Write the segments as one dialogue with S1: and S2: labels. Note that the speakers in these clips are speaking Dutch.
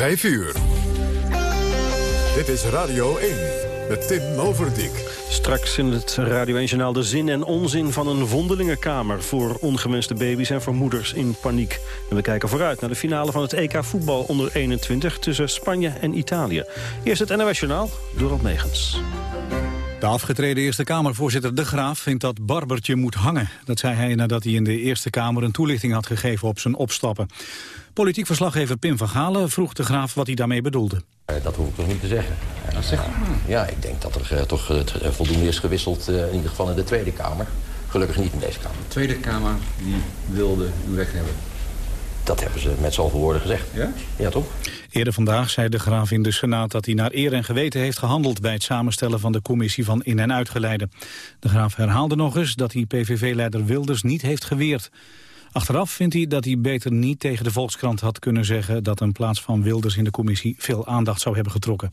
S1: 5 uur. Dit is Radio 1 met Tim Overdijk.
S2: Straks in het Radio 1-journaal de zin en onzin van een vondelingenkamer... voor ongewenste baby's en voor moeders in paniek. En we kijken vooruit naar de finale van het EK voetbal onder 21... tussen Spanje en Italië. Eerst het NOS-journaal, Dorald Megens.
S3: De afgetreden Eerste Kamervoorzitter De Graaf vindt dat Barbertje moet hangen. Dat zei hij nadat hij in de Eerste Kamer een toelichting had gegeven op zijn opstappen. Politiek verslaggever Pim van Galen vroeg De Graaf wat hij daarmee bedoelde.
S4: Eh, dat hoef ik toch niet te zeggen.
S3: Dat zegt u?
S4: Ja, ik denk dat er uh, toch uh, voldoende is gewisseld, in ieder geval in de Tweede Kamer. Gelukkig niet in deze Kamer.
S5: De Tweede Kamer die wilde u weg hebben?
S4: Dat hebben ze met zoveel woorden gezegd.
S5: Ja?
S4: Ja, toch?
S3: Eerder vandaag zei de graaf in de Senaat dat hij naar eer en geweten heeft gehandeld... bij het samenstellen van de commissie van in- en uitgeleide. De graaf herhaalde nog eens dat hij PVV-leider Wilders niet heeft geweerd. Achteraf vindt hij dat hij beter niet tegen de Volkskrant had kunnen zeggen... dat een plaats van Wilders in de commissie veel aandacht zou hebben getrokken.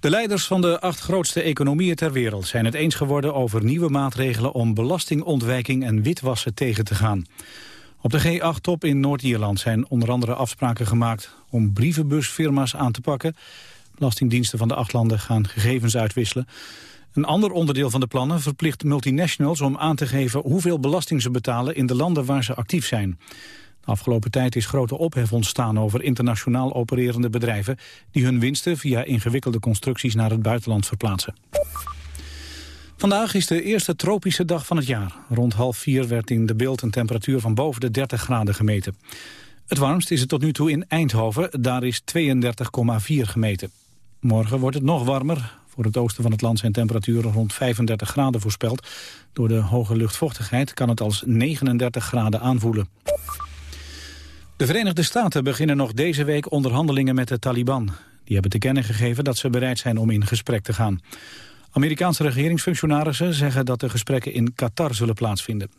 S3: De leiders van de acht grootste economieën ter wereld zijn het eens geworden over nieuwe maatregelen om belastingontwijking en witwassen tegen te gaan. Op de G8-top in Noord-Ierland zijn onder andere afspraken gemaakt om brievenbusfirma's aan te pakken. Belastingdiensten van de acht landen gaan gegevens uitwisselen. Een ander onderdeel van de plannen verplicht multinationals om aan te geven hoeveel belasting ze betalen in de landen waar ze actief zijn. De afgelopen tijd is grote ophef ontstaan over internationaal opererende bedrijven die hun winsten via ingewikkelde constructies naar het buitenland verplaatsen. Vandaag is de eerste tropische dag van het jaar. Rond half vier werd in de beeld een temperatuur van boven de 30 graden gemeten. Het warmst is het tot nu toe in Eindhoven, daar is 32,4 gemeten. Morgen wordt het nog warmer. Voor het oosten van het land zijn temperaturen rond 35 graden voorspeld. Door de hoge luchtvochtigheid kan het als 39 graden aanvoelen. De Verenigde Staten beginnen nog deze week onderhandelingen met de Taliban. Die hebben te kennen gegeven dat ze bereid zijn om in gesprek te gaan. Amerikaanse regeringsfunctionarissen zeggen dat de gesprekken in Qatar zullen plaatsvinden.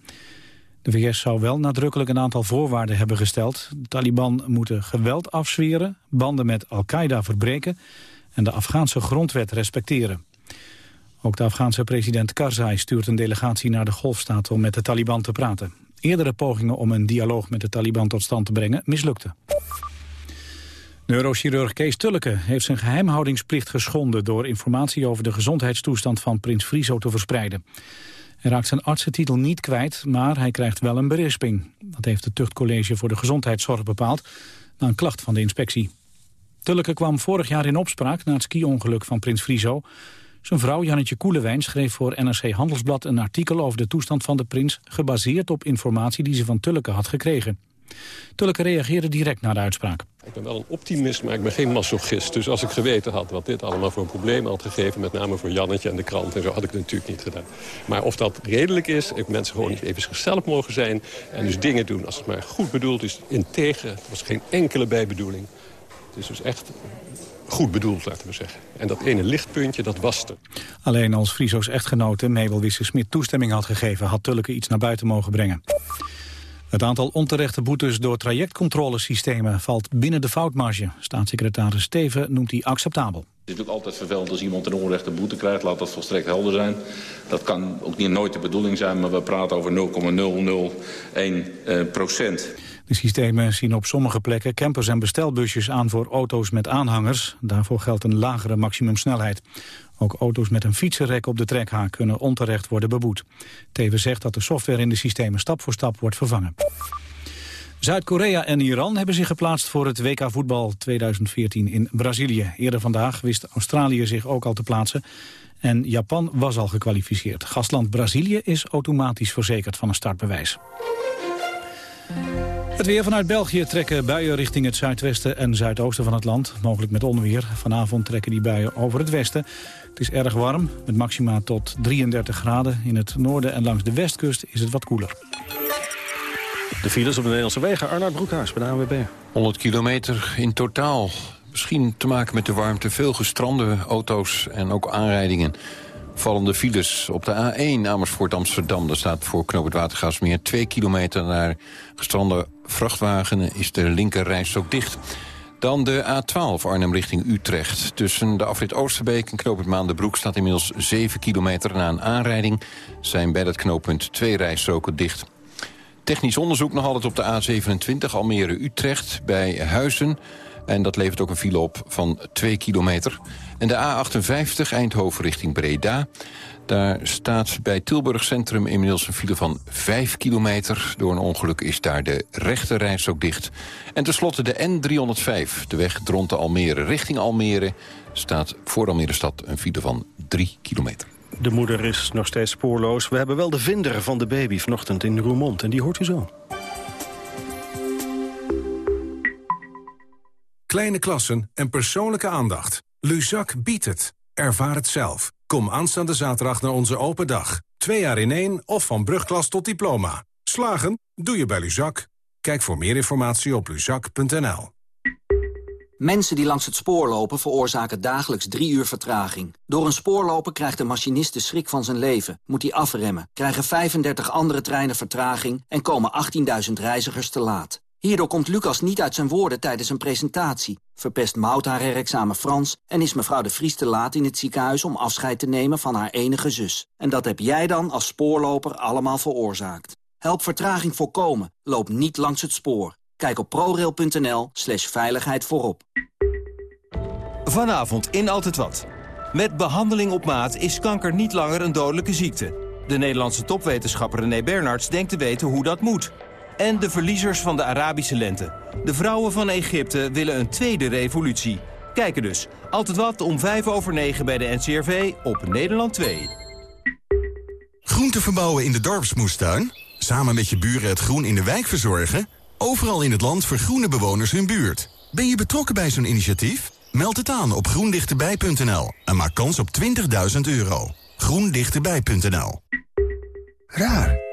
S3: De VS zou wel nadrukkelijk een aantal voorwaarden hebben gesteld. De Taliban moeten geweld afzweren, banden met Al-Qaeda verbreken en de Afghaanse grondwet respecteren. Ook de Afghaanse president Karzai stuurt een delegatie naar de Golfstaat om met de Taliban te praten. Eerdere pogingen om een dialoog met de Taliban tot stand te brengen mislukten. Neurochirurg Kees Tulleke heeft zijn geheimhoudingsplicht geschonden... door informatie over de gezondheidstoestand van prins Friso te verspreiden. Hij raakt zijn artsentitel niet kwijt, maar hij krijgt wel een berisping. Dat heeft het Tuchtcollege voor de Gezondheidszorg bepaald... na een klacht van de inspectie. Tulleke kwam vorig jaar in opspraak na het ski-ongeluk van prins Friso. Zijn vrouw Jannetje Koelewijn schreef voor NRC Handelsblad een artikel over de toestand van de prins... gebaseerd op informatie die ze van Tulleke had gekregen. Tulleke reageerde direct na de uitspraak.
S6: Ik ben wel een optimist, maar ik ben geen masochist. Dus als ik geweten had wat dit allemaal voor een probleem had gegeven... met name voor Jannetje en de krant en zo, had ik het natuurlijk niet gedaan. Maar of dat redelijk is, ik mensen gewoon even zichzelf mogen zijn... en dus dingen doen als het maar goed bedoeld is, integer. Het was geen enkele bijbedoeling. Het is dus echt goed bedoeld, laten we zeggen. En dat ene lichtpuntje, dat was er.
S3: Alleen als Friso's echtgenote Mabel Wisse-Smit toestemming had gegeven... had Tulleke iets naar buiten mogen brengen. Het aantal onterechte boetes door trajectcontrolesystemen valt binnen de foutmarge. Staatssecretaris Steven noemt die acceptabel.
S7: Het is natuurlijk altijd vervelend als iemand een onrechte boete krijgt. Laat dat volstrekt helder zijn. Dat kan ook niet nooit de bedoeling zijn, maar we praten over 0,001 eh, procent.
S3: De systemen zien op sommige plekken campers en bestelbusjes aan voor auto's met aanhangers. Daarvoor geldt een lagere maximumsnelheid. Ook auto's met een fietsenrek op de trekhaak kunnen onterecht worden beboet. Teven zegt dat de software in de systemen stap voor stap wordt vervangen. Zuid-Korea en Iran hebben zich geplaatst voor het WK voetbal 2014 in Brazilië. Eerder vandaag wist Australië zich ook al te plaatsen. En Japan was al gekwalificeerd. Gastland Brazilië is automatisch verzekerd van een startbewijs. Het weer vanuit België trekken buien richting het zuidwesten en zuidoosten van het land. Mogelijk met onweer. Vanavond trekken die buien over het westen. Het is erg warm, met maxima tot 33 graden. In het noorden en langs de westkust is het wat koeler.
S2: De files op de Nederlandse wegen. Arnoud Broekhuis bij de ANWB.
S8: 100 kilometer in totaal. Misschien te maken met de warmte. Veel gestrande auto's en ook aanrijdingen. Vallende files op de A1 Amersfoort-Amsterdam. Daar staat voor Knoop het Watergaasmeer 2 kilometer naar gestrande vrachtwagen. Is de linker ook dicht. Dan de A12 Arnhem richting Utrecht. Tussen de afrit Oosterbeek en knooppunt Maandenbroek staat inmiddels 7 kilometer. Na een aanrijding zijn bij dat knooppunt twee rijstroken dicht. Technisch onderzoek nog altijd op de A27 Almere-Utrecht bij Huizen. En dat levert ook een file op van 2 kilometer. En de A58 Eindhoven richting Breda. Daar staat bij Tilburg Centrum inmiddels een file van 5 kilometer. Door een ongeluk is daar de rechte reis ook dicht. En tenslotte de N305, de weg Dronten Almere richting Almere... staat voor Almere stad een file van 3 kilometer.
S2: De moeder is nog steeds spoorloos. We hebben wel de vinder van de baby vanochtend in Roermond. En die hoort u zo.
S9: Kleine klassen en persoonlijke aandacht. Luzak biedt het. Ervaar het zelf. Kom aanstaande zaterdag naar onze open dag. Twee jaar in één of van brugklas tot diploma. Slagen? Doe je bij Luzak. Kijk voor meer informatie op luzak.nl.
S10: Mensen die langs het spoor lopen veroorzaken dagelijks drie uur vertraging. Door een spoorloper krijgt de machinist de schrik van zijn leven. Moet hij afremmen, krijgen 35 andere treinen vertraging... en komen 18.000 reizigers te laat. Hierdoor komt Lucas niet uit zijn woorden tijdens een presentatie. Verpest Mout haar herexamen Frans... en is mevrouw de Vries te laat in het ziekenhuis om afscheid te nemen van haar enige zus. En dat heb jij dan als spoorloper allemaal veroorzaakt. Help vertraging voorkomen. Loop niet langs het spoor. Kijk op prorail.nl slash veiligheid voorop.
S11: Vanavond in Altijd Wat. Met behandeling op maat is kanker niet langer een dodelijke ziekte. De Nederlandse topwetenschapper René Bernards denkt te weten hoe dat moet. En de verliezers van de Arabische lente. De vrouwen van Egypte willen een tweede revolutie. Kijken dus. Altijd wat om 5 over 9 bij de NCRV op Nederland 2.
S12: Groente verbouwen in de dorpsmoestuin? Samen met je buren het groen in de wijk verzorgen? Overal in het land vergroenen bewoners hun buurt. Ben je betrokken bij zo'n initiatief? Meld het aan op groendichterbij.nl en maak kans op 20.000 euro. groendichterbij.nl
S13: Raar.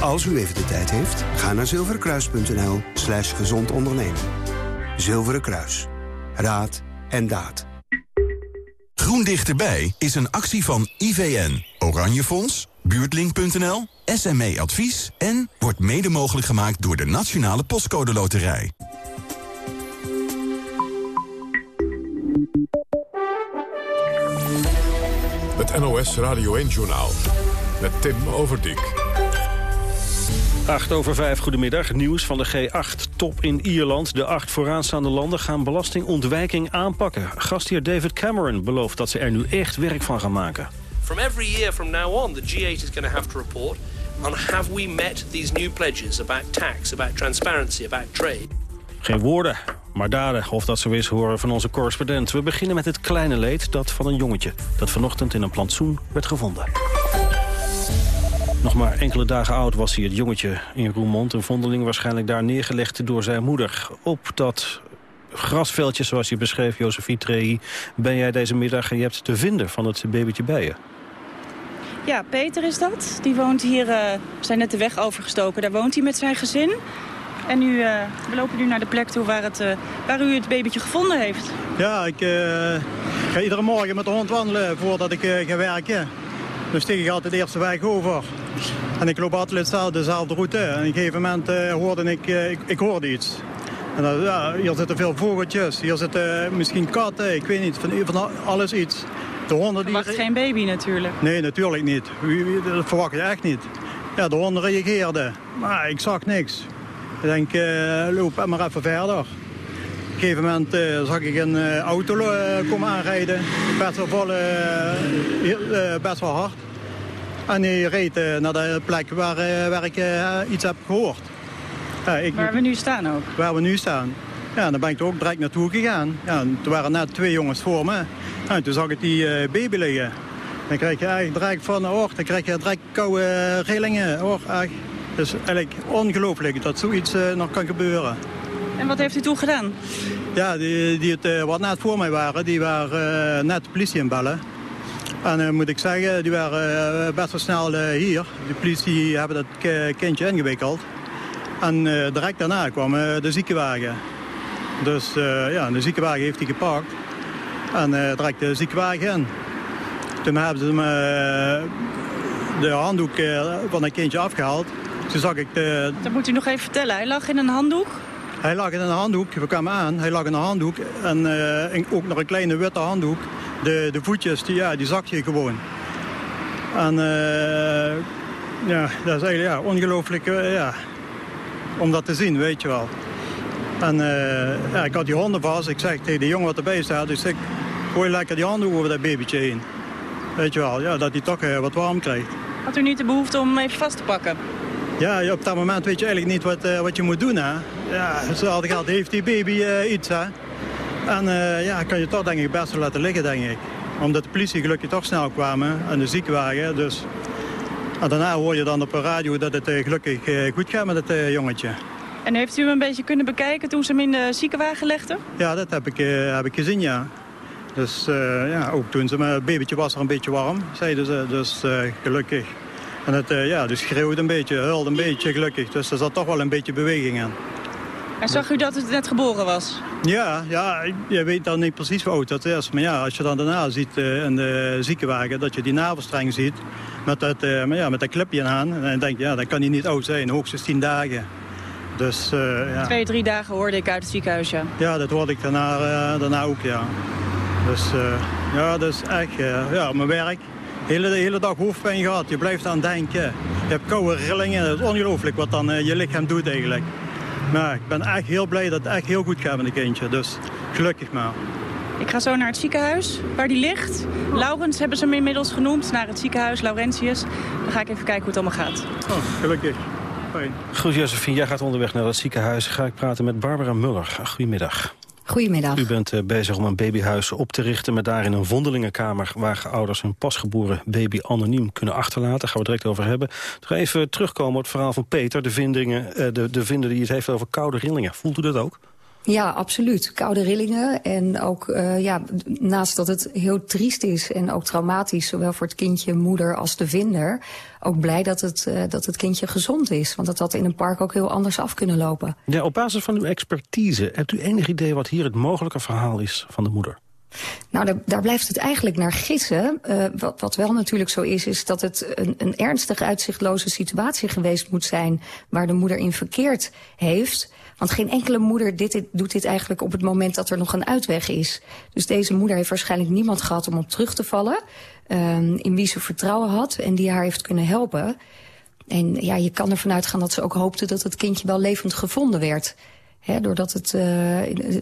S13: Als u even de tijd heeft, ga naar zilverenkruis.nl slash gezond ondernemen. Zilveren Kruis. Raad en daad.
S12: Groen Dichterbij is een actie van IVN, Oranje Fonds, Buurtlink.nl, SME Advies... en wordt mede mogelijk gemaakt door de Nationale Postcode Loterij.
S1: Het NOS Radio 1-journaal met Tim Overdijk.
S2: 8 over 5, goedemiddag. Nieuws van de G8-top in Ierland. De acht vooraanstaande landen gaan belastingontwijking aanpakken. Gastheer David Cameron belooft dat ze er nu echt werk van gaan maken.
S14: From every year from now on, the G8 is going to have to report on have we met these new pledges about tax, about transparency, about trade.
S2: Geen woorden, maar daden. Of dat zo is, horen van onze correspondent. We beginnen met het kleine leed, dat van een jongetje... dat vanochtend in een plantsoen werd gevonden. Nog maar enkele dagen oud was hij, het jongetje in Roermond. Een vondeling waarschijnlijk daar neergelegd door zijn moeder. Op dat grasveldje, zoals je beschreef, Josephie Trei... ben jij deze middag en je hebt te vinden van het babytje bij je.
S15: Ja, Peter is dat. Die woont hier, uh, we zijn net de weg overgestoken. Daar woont hij met zijn gezin. En nu, uh, we lopen nu naar de plek toe waar, het, uh, waar u het babytje gevonden heeft.
S16: Ja, ik ga iedere morgen met de hond wandelen voordat ik ga werken. Dus steek ik altijd de eerste weg over. En ik loop altijd dezelfde route. En op een gegeven moment hoorde ik, ik, ik, hoorde iets. En dan, ja, hier zitten veel vogeltjes, hier zitten misschien katten, ik weet niet, van, van alles iets.
S15: De honden die... Verwacht geen baby natuurlijk.
S16: Nee, natuurlijk niet. Dat verwacht je echt niet. Ja, de honden reageerden. Maar ik zag niks. Ik denk, uh, loop maar even verder. Op een gegeven moment uh, zag ik een uh, auto komen aanrijden. Best wel, vol, best wel hard. En die reed naar de plek waar, waar ik iets heb gehoord.
S15: ik, waar we nu staan ook.
S16: Waar we nu staan. Ja, dan ben ik er ook direct naartoe gegaan. Ja, toen waren net twee jongens voor me. En toen zag ik die baby liggen. Dan krijg je eigenlijk direct van, oh, dan krijg je direct koude rillingen. Oh, echt. Dus eigenlijk ongelooflijk dat zoiets uh, nog kan gebeuren.
S15: En wat heeft u toen gedaan?
S16: Ja, die, die het, uh, wat net voor mij waren, die waren net de politie inbellen. En moet ik zeggen, die waren best wel snel hier. De politie hebben dat kindje ingewikkeld. En direct daarna kwam de ziekenwagen. Dus ja, de ziekenwagen heeft hij gepakt. En direct de ziekenwagen in. Toen hebben ze me de handdoek van een kindje afgehaald. Toen zag ik de...
S15: Dat moet u nog even vertellen. Hij lag in een handdoek?
S16: Hij lag in een handdoek. We kwamen aan. Hij lag in een handdoek. En, uh, ook nog een kleine witte handdoek. De, de voetjes, die, ja, die zag je gewoon. En uh, ja, dat is eigenlijk ja, ongelooflijk uh, ja, om dat te zien, weet je wel. En ja, ik had die honden vast. Ik zeg tegen de jongen wat erbij staat. Ik zeg, gooi lekker die handen over dat babytje heen. Weet je wel, ja, dat hij toch wat warm krijgt.
S15: Had u niet de behoefte om hem even vast te pakken?
S16: Ja, op dat moment weet je eigenlijk niet wat, wat je moet doen. Hè? Ja, hetzelfde geld heeft die baby iets. Hè? En uh, ja, kan je toch denk ik best wel laten liggen, denk ik. Omdat de politie gelukkig toch snel kwamen en de ziekenwagen. Dus. En daarna hoor je dan op de radio dat het gelukkig goed gaat met het jongetje.
S15: En heeft u hem een beetje kunnen bekijken toen ze hem in de ziekenwagen legden?
S16: Ja, dat heb ik, heb ik gezien, ja. Dus ja, ook toen ze mijn babytje was er een beetje warm, zeiden ze. Dus gelukkig. En het uh, ja, dus schreeuwde een beetje, huilde een beetje gelukkig. Dus er zat toch wel een beetje beweging in.
S15: Zag u dat het net geboren was?
S16: Ja, ja je weet dan niet precies hoe oud dat is. Maar ja, als je dan daarna ziet uh, in de ziekenwagen dat je die navelstreng ziet... met dat, uh, maar ja, met dat clipje aan, en dan denk je, ja, dat kan hij niet oud zijn. Hoogstens tien dagen. Dus, ja.
S15: Twee, drie dagen hoorde ik uit het ziekenhuis, ja.
S16: Ja, dat hoorde ik daarna, daarna ook, ja. Dus ja, dat is echt, ja, mijn werk hele, de hele dag hoofdpijn gehad. Je blijft aan denken. Je hebt koude rillingen. Het is ongelooflijk wat dan je lichaam doet eigenlijk. Maar ik ben echt heel blij dat het echt heel goed gaat met een kindje. Dus gelukkig maar.
S15: Ik ga zo naar het ziekenhuis waar die ligt. Laurens hebben ze hem inmiddels genoemd. Naar het ziekenhuis, Laurentius. Dan ga ik even kijken hoe het allemaal gaat.
S16: Oh, gelukkig. Fijn.
S2: Goed, Josephine. Jij gaat onderweg naar het ziekenhuis. Ga ik praten met Barbara Muller. Goedemiddag.
S17: Goedemiddag.
S2: U bent eh, bezig om een babyhuis op te richten... met daarin een vondelingenkamer... waar ouders hun pasgeboren baby anoniem kunnen achterlaten. Daar gaan we direct over hebben. Ga even terugkomen op het verhaal van Peter. De, vindingen, eh, de, de vinder die het heeft over koude rillingen. Voelt u dat ook?
S17: Ja, absoluut. Koude rillingen. En ook uh, ja, naast dat het heel triest is en ook traumatisch... zowel voor het kindje, moeder als de vinder... ook blij dat het, uh, dat het kindje gezond is. Want dat had in een park ook heel anders af kunnen lopen.
S2: Ja, op basis van uw expertise... hebt u enig idee wat hier het mogelijke verhaal is van de moeder?
S17: Nou, daar, daar, blijft het eigenlijk naar gissen. Uh, wat, wat, wel natuurlijk zo is, is dat het een, een ernstig uitzichtloze situatie geweest moet zijn... waar de moeder in verkeerd heeft... Want geen enkele moeder dit, doet dit eigenlijk op het moment dat er nog een uitweg is. Dus deze moeder heeft waarschijnlijk niemand gehad om op terug te vallen. Um, in wie ze vertrouwen had en die haar heeft kunnen helpen. En ja, je kan ervan uitgaan dat ze ook hoopte dat het kindje wel levend gevonden werd. Doordat het, uh,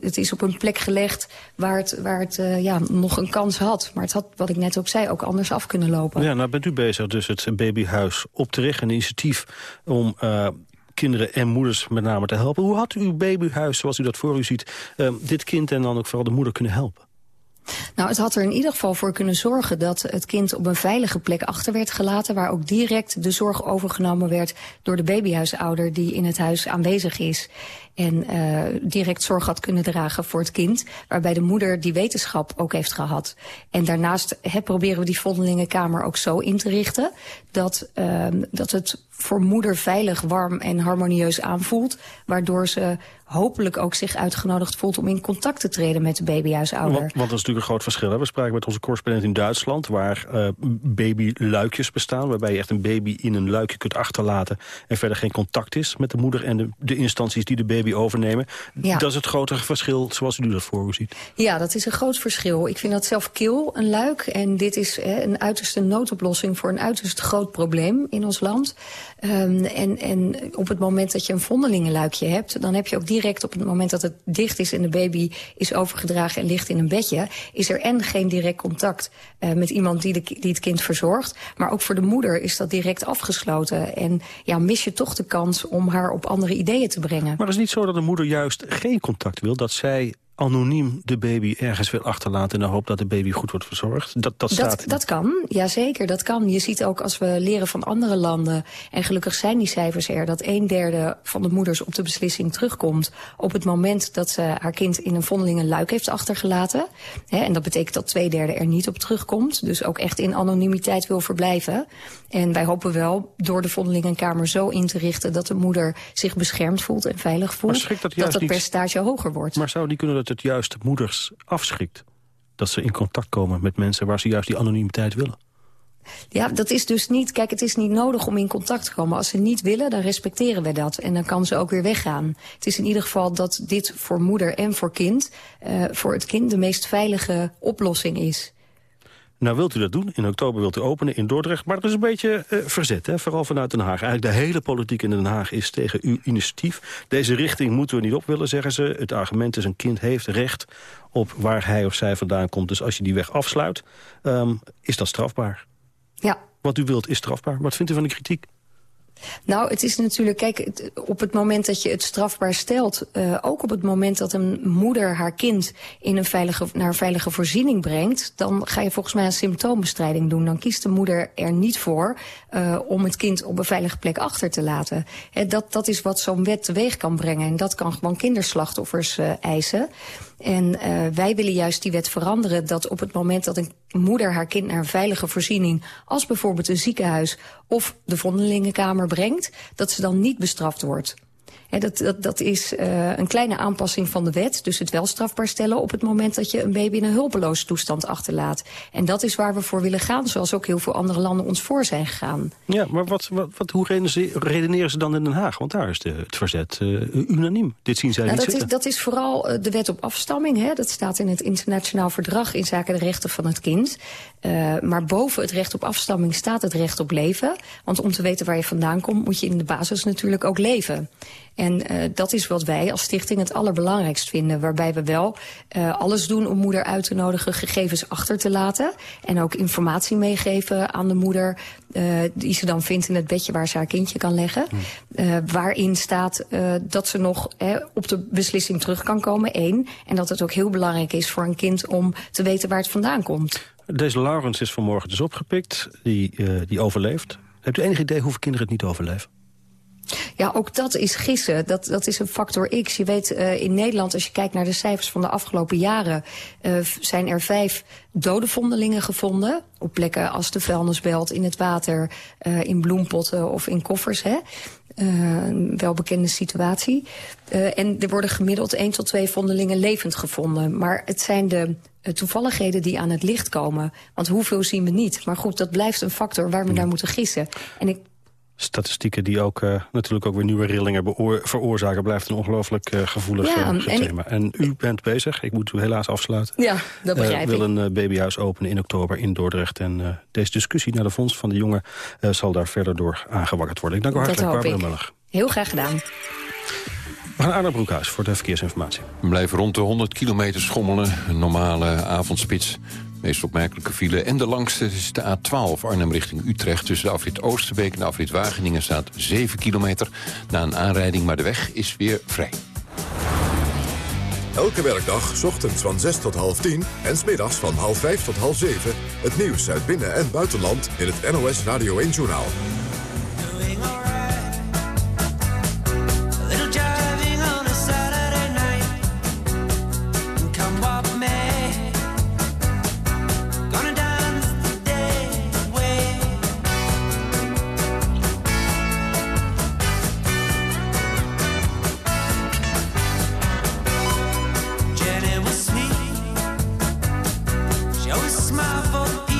S17: het is op een plek gelegd waar het, waar het uh, ja, nog een kans had. Maar het had, wat ik net ook zei, ook anders af kunnen lopen.
S2: Ja, nou bent u bezig dus het babyhuis op te richten. Een initiatief om uh, kinderen en moeders met name te helpen. Hoe had uw babyhuis, zoals u dat voor u ziet, uh, dit kind en dan ook vooral de moeder kunnen helpen?
S17: Nou, het had er in ieder geval voor kunnen zorgen dat het kind op een veilige plek achter werd gelaten, waar ook direct de zorg overgenomen werd door de babyhuisouder die in het huis aanwezig is en uh, direct zorg had kunnen dragen voor het kind, waarbij de moeder die wetenschap ook heeft gehad. En daarnaast he, proberen we die vondelingenkamer ook zo in te richten dat, uh, dat het voor moeder veilig, warm en harmonieus aanvoelt, waardoor ze hopelijk ook zich uitgenodigd voelt om in contact te treden met de babyhuisouder.
S2: Want, want dat is natuurlijk een groot verschil. Hè? We spraken met onze correspondent in Duitsland, waar uh, babyluikjes bestaan, waarbij je echt een baby in een luikje kunt achterlaten en verder geen contact is met de moeder en de, de instanties die de baby overnemen. Ja. Dat is het grote verschil zoals u dat voor u ziet.
S17: Ja, dat is een groot verschil. Ik vind dat zelf kil, een luik. En dit is hè, een uiterste noodoplossing voor een uiterst groot probleem in ons land. Um, en, en op het moment dat je een vondelingenluikje hebt... dan heb je ook direct op het moment dat het dicht is... en de baby is overgedragen en ligt in een bedje... is er en geen direct contact uh, met iemand die, de, die het kind verzorgt... maar ook voor de moeder is dat direct afgesloten. En ja, mis je toch de kans om haar op andere ideeën te brengen.
S2: Maar het is niet zo dat de moeder juist geen contact wil... dat zij anoniem de baby ergens wil achterlaten... in de hoop dat de baby goed wordt verzorgd? Dat, dat, staat...
S17: dat, dat kan, jazeker, dat kan. Je ziet ook als we leren van andere landen... en gelukkig zijn die cijfers er... dat een derde van de moeders op de beslissing terugkomt... op het moment dat ze haar kind in een vondeling luik heeft achtergelaten. en dat betekent dat twee derde er niet op terugkomt. Dus ook echt in anonimiteit wil verblijven. En wij hopen wel door de vondelingenkamer zo in te richten... dat de moeder zich beschermd voelt en veilig voelt...
S2: dat,
S17: dat percentage hoger wordt.
S2: Maar zou die kunnen dat het juist moeders afschrikt? Dat ze in contact komen met mensen waar ze juist die anonimiteit willen?
S17: Ja, dat is dus niet... Kijk, het is niet nodig om in contact te komen. Als ze niet willen, dan respecteren we dat. En dan kan ze ook weer weggaan. Het is in ieder geval dat dit voor moeder en voor kind... Uh, voor het kind de meest veilige oplossing is.
S2: Nou wilt u dat doen. In oktober wilt u openen in Dordrecht. Maar er is een beetje uh, verzet, hè? vooral vanuit Den Haag. Eigenlijk de hele politiek in Den Haag is tegen uw initiatief. Deze richting moeten we niet op willen, zeggen ze. Het argument is een kind heeft recht op waar hij of zij vandaan komt. Dus als je die weg afsluit, um, is dat strafbaar.
S17: Ja.
S2: Wat u wilt is strafbaar. Wat vindt u van de kritiek?
S17: Nou, het is natuurlijk, kijk, op het moment dat je het strafbaar stelt... Uh, ook op het moment dat een moeder haar kind in een veilige, naar veilige voorziening brengt... dan ga je volgens mij een symptoombestrijding doen. Dan kiest de moeder er niet voor uh, om het kind op een veilige plek achter te laten. He, dat, dat is wat zo'n wet teweeg kan brengen. En dat kan gewoon kinderslachtoffers eisen. En uh, wij willen juist die wet veranderen dat op het moment dat een moeder haar kind naar een veilige voorziening, als bijvoorbeeld een ziekenhuis of de vondelingenkamer brengt, dat ze dan niet bestraft wordt. He, dat, dat, dat is uh, een kleine aanpassing van de wet. Dus het wel strafbaar stellen op het moment dat je een baby in een hulpeloze toestand achterlaat. En dat is waar we voor willen gaan, zoals ook heel veel andere landen ons voor zijn gegaan.
S2: Ja, maar wat, wat, wat, hoe redeneren ze dan in Den Haag? Want daar is de, het verzet uh, unaniem. Dit zien zij
S17: nou,
S2: niet
S17: dat
S2: zitten.
S17: Is, dat is vooral uh, de wet op afstamming. Hè? Dat staat in het internationaal verdrag in zaken de rechten van het kind. Uh, maar boven het recht op afstamming staat het recht op leven. Want om te weten waar je vandaan komt, moet je in de basis natuurlijk ook leven. En uh, dat is wat wij als stichting het allerbelangrijkst vinden. Waarbij we wel uh, alles doen om moeder uit te nodigen gegevens achter te laten. En ook informatie meegeven aan de moeder uh, die ze dan vindt in het bedje waar ze haar kindje kan leggen. Uh, waarin staat dat ze nog op de beslissing terug kan komen, één. En dat het ook heel belangrijk is voor een kind om te weten waar het vandaan komt.
S2: Deze Laurens is vanmorgen dus opgepikt, die, die overleeft. Hebt u enig idee hoeveel kinderen het niet overleven?
S17: Ja, ook dat is gissen. Dat, dat is een factor X. Je weet, uh, in Nederland, als je kijkt naar de cijfers van de afgelopen jaren... Uh, zijn er vijf dode vondelingen gevonden. Op plekken als de vuilnisbelt, in het water, uh, in bloempotten of in koffers. Hè? een welbekende situatie. en er worden gemiddeld één tot twee vondelingen levend gevonden. Maar het zijn de toevalligheden die aan het licht komen. Want hoeveel zien we niet? Maar goed, dat blijft een factor waar we naar moeten gissen. En ik
S2: statistieken die ook uh, natuurlijk ook weer nieuwe rillingen veroorzaken... blijft een ongelooflijk uh, gevoelig ja, uh, thema. En, en u bent bezig, ik moet u helaas afsluiten.
S17: Ja, dat begrijp
S2: ik. wil een babyhuis openen in oktober in Dordrecht. En deze discussie naar de Fonds van de Jongen... zal daar verder door aangewakkerd worden. Ik dank u hartelijk, Barbara Muller.
S17: Heel graag gedaan.
S2: We gaan Arno Broekhuis voor de verkeersinformatie.
S8: We blijven rond de 100 kilometer schommelen. Een normale avondspits meest opmerkelijke file. En de langste is de A12 Arnhem richting Utrecht. Tussen de afrit Oosterbeek en de afrit Wageningen staat 7 kilometer. Na een aanrijding, maar de weg is weer vrij.
S1: Elke werkdag, ochtends van 6 tot half 10 en smiddags van half 5 tot half 7... het nieuws uit binnen- en buitenland in het NOS Radio 1-journaal.
S2: favor.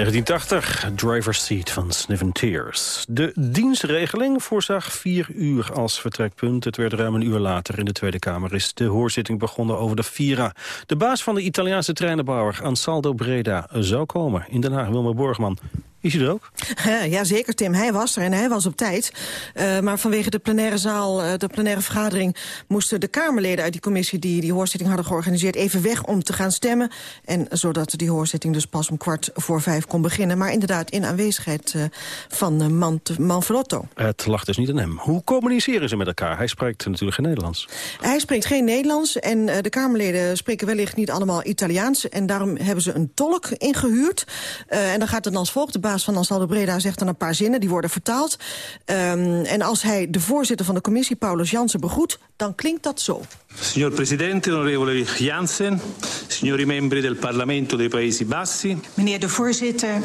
S2: 1980, Driver's Seat van Sniffin' Tears. De dienstregeling voorzag vier uur als vertrekpunt. Het werd ruim een uur later in de Tweede Kamer is de hoorzitting begonnen over de Vira. De baas van de Italiaanse treinenbouwer Ansaldo Breda zou komen. In Den Haag, Wilmer Borgman. Is hij er ook?
S18: Ja, zeker Tim. Hij was er en hij was op tijd. Uh, maar vanwege de plenaire zaal, uh, de plenaire vergadering... moesten de Kamerleden uit die commissie die die hoorzitting hadden georganiseerd... even weg om te gaan stemmen. En zodat die hoorzitting dus pas om kwart voor vijf kon beginnen. Maar inderdaad in aanwezigheid uh, van Man Manfrotto.
S2: Het lag dus niet aan hem. Hoe communiceren ze met elkaar? Hij spreekt natuurlijk geen Nederlands.
S18: Hij spreekt geen Nederlands en de Kamerleden spreken wellicht niet allemaal Italiaans. En daarom hebben ze een tolk ingehuurd. en dan gaat het dan als volgt. De baas van Ansaldo Breda zegt dan een paar zinnen, die worden vertaald. Um, en als hij de voorzitter van de commissie, Paulus Jansen, begroet, dan klinkt dat zo.
S19: Signor Presidente, onorevole Jansen, signori membri del Parlamento dei Paesi Bassi.
S20: Meneer de voorzitter,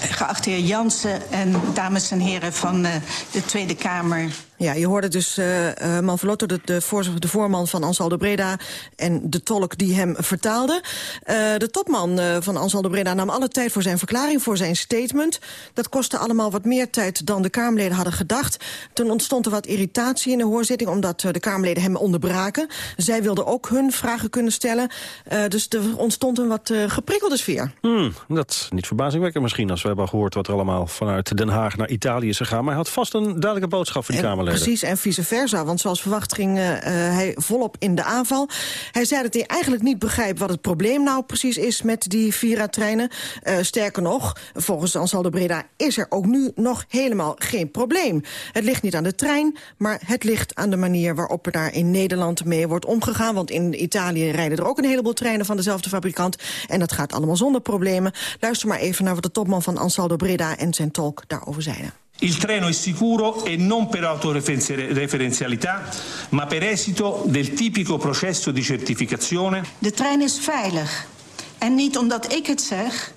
S20: geachte heer Jansen en dames en heren van uh, de Tweede Kamer.
S18: Ja, je hoorde dus uh, uh, Manfrotto, de, de, voor, de voorman van Ansaldo Breda... en de tolk die hem vertaalde. Uh, de topman uh, van Ansaldo Breda nam alle tijd voor zijn verklaring... voor zijn statement. Dat kostte allemaal wat meer tijd dan de Kamerleden hadden gedacht. Toen ontstond er wat irritatie in de hoorzitting... omdat de Kamerleden hem onderbraken. Zij wilden ook hun vragen kunnen stellen. Dus er ontstond een wat geprikkelde sfeer.
S2: Hmm, dat is niet verbazingwekkend misschien... als we hebben gehoord wat er allemaal vanuit Den Haag naar Italië is gegaan. Maar hij had vast een duidelijke boodschap voor die Kamerleden.
S18: Precies, en vice versa. Want zoals verwacht ging uh, hij volop in de aanval. Hij zei dat hij eigenlijk niet begrijpt wat het probleem nou precies is met die Vira-treinen. Uh, sterker nog, volgens Ansaldo Breda is er ook nu nog helemaal geen probleem. Het ligt niet aan de trein, maar het ligt aan de manier waarop er daar in Nederland mee wordt omgegaan. Want in Italië rijden er ook een heleboel treinen van dezelfde fabrikant. En dat gaat allemaal zonder problemen. Luister maar even naar wat de topman van Ansaldo Breda en zijn tolk daarover zeiden.
S19: Il treno è sicuro e non per autoreferenzialità, ma per esito del tipico processo di certificazione.
S20: De trein is veilig. En niet omdat ik het zeg,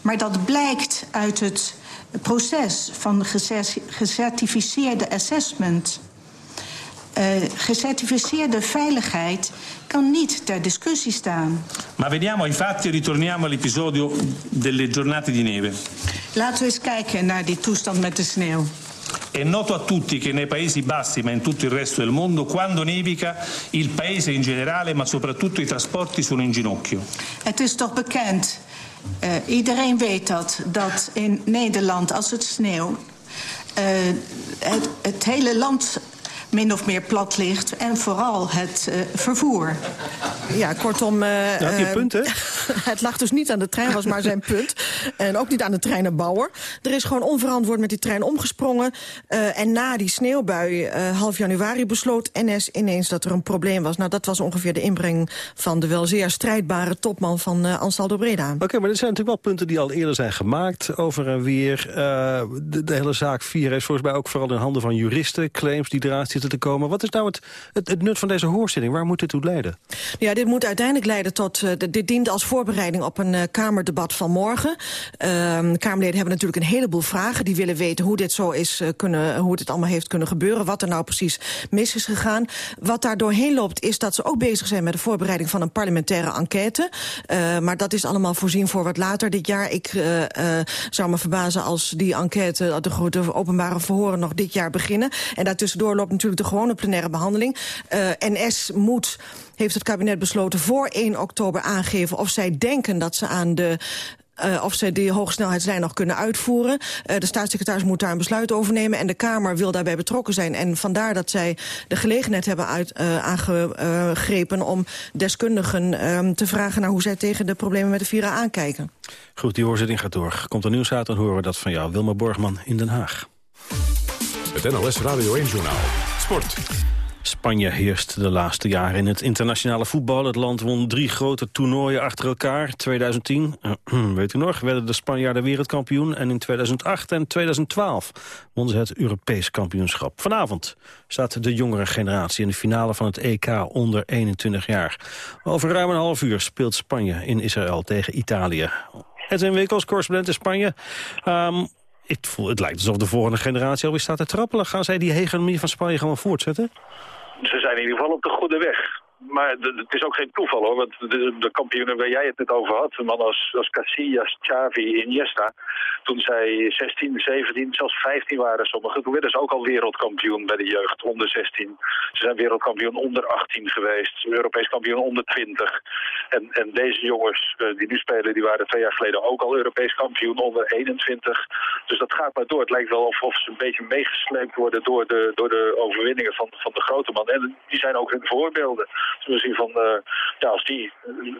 S20: maar dat blijkt uit het proces van gecertificeerde assessment. Uh, gecertificeerde veiligheid kan niet ter discussie staan.
S19: Ma veniamo ai fatti e ritorniamo all'episodio delle giornate di neve.
S20: Laten we eens kijken naar die toestand met de sneeuw.
S19: È noto a tutti che nei Paesi Bassi, ma in tutto il resto del mondo, quando nevica, il paese in generale, ma soprattutto i trasporti sono in ginocchio.
S20: Het is toch bekend, uh, iedereen weet dat, dat in Nederland als het sneeuwt, uh, het, het hele land min of meer plat ligt. En vooral het uh, vervoer.
S18: Ja, kortom... Uh,
S2: ja, je punt, hè?
S18: het lag dus niet aan de trein, was maar zijn punt. En ook niet aan de treinenbouwer. Er is gewoon onverantwoord met die trein omgesprongen. Uh, en na die sneeuwbui half januari besloot NS ineens dat er een probleem was. Nou, dat was ongeveer de inbreng van de wel zeer strijdbare topman van Ansaldo Breda.
S2: Oké, okay, maar er zijn natuurlijk wel punten die al eerder zijn gemaakt over en weer. De, de, hele zaak 4 is volgens mij ook vooral in handen van juristen. Claims die eraan zitten te komen. Wat is nou het, het, nut van deze hoorzitting? Waar moet dit toe leiden?
S18: Ja, dit moet uiteindelijk leiden tot... Uh, dit dient als voorbereiding op een uh, Kamerdebat van morgen. Uh, Kamerleden hebben natuurlijk een heleboel vragen. Die willen weten hoe dit zo is kunnen... hoe dit allemaal heeft kunnen gebeuren. Wat er nou precies mis is gegaan. Wat daar doorheen loopt is dat ze ook bezig zijn... met de voorbereiding van een parlementaire enquête. maar dat is allemaal voorzien voor wat later dit jaar. Ik zou me verbazen als die enquête... de, de openbare verhoren nog dit jaar beginnen. En daartussendoor loopt natuurlijk natuurlijk de gewone plenaire behandeling. Eh, NS moet, heeft het kabinet besloten, voor 1 oktober aangeven... of zij denken dat ze aan de uh, of ze die hoogsnelheidslijn nog kunnen uitvoeren. Uh, de staatssecretaris moet daar een besluit over nemen... en de Kamer wil daarbij betrokken zijn. En vandaar dat zij de gelegenheid hebben uit, uh, aangegrepen... om deskundigen um, te vragen naar hoe zij tegen de problemen met de Vira aankijken.
S2: Goed, die hoorzitting gaat door. Komt er nieuws uit, dan horen we dat van jou. Wilma Borgman in Den Haag.
S1: Het NLS Radio 1-journaal.
S2: Spanje heerst de laatste jaren in het internationale voetbal. Het land won drie grote toernooien achter elkaar. 2010, uh, weet u nog, werden de Spanjaarden wereldkampioen. En in 2008 en 2012 won ze het Europees kampioenschap. Vanavond staat de jongere generatie in de finale van het EK onder 21 jaar. Over ruim een half uur speelt Spanje in Israël tegen Italië. Edwin Wikkels, correspondent in Spanje. Um, het, lijkt alsof de volgende generatie alweer staat te trappelen. Gaan zij die hegemonie van Spanje gewoon voortzetten?
S21: Ze zijn in ieder geval op de goede weg. Maar het is ook geen toeval hoor, want de, kampioenen waar jij het net over had, een man als, als Casillas, Xavi, Iniesta, toen zij 16, 17, zelfs 15 waren sommigen, toen werden ze ook al wereldkampioen bij de jeugd, onder 16. Ze zijn wereldkampioen onder 18 geweest, Europees kampioen onder 20. En, en deze jongens uh, die nu spelen, die waren twee jaar geleden ook al Europees kampioen onder 21. Dus dat gaat maar door. Het lijkt wel of, of ze een beetje meegesleept worden door de, door de overwinningen van, van de grote man. En die zijn ook hun voorbeelden. Dus we zien van, uh, ja, als die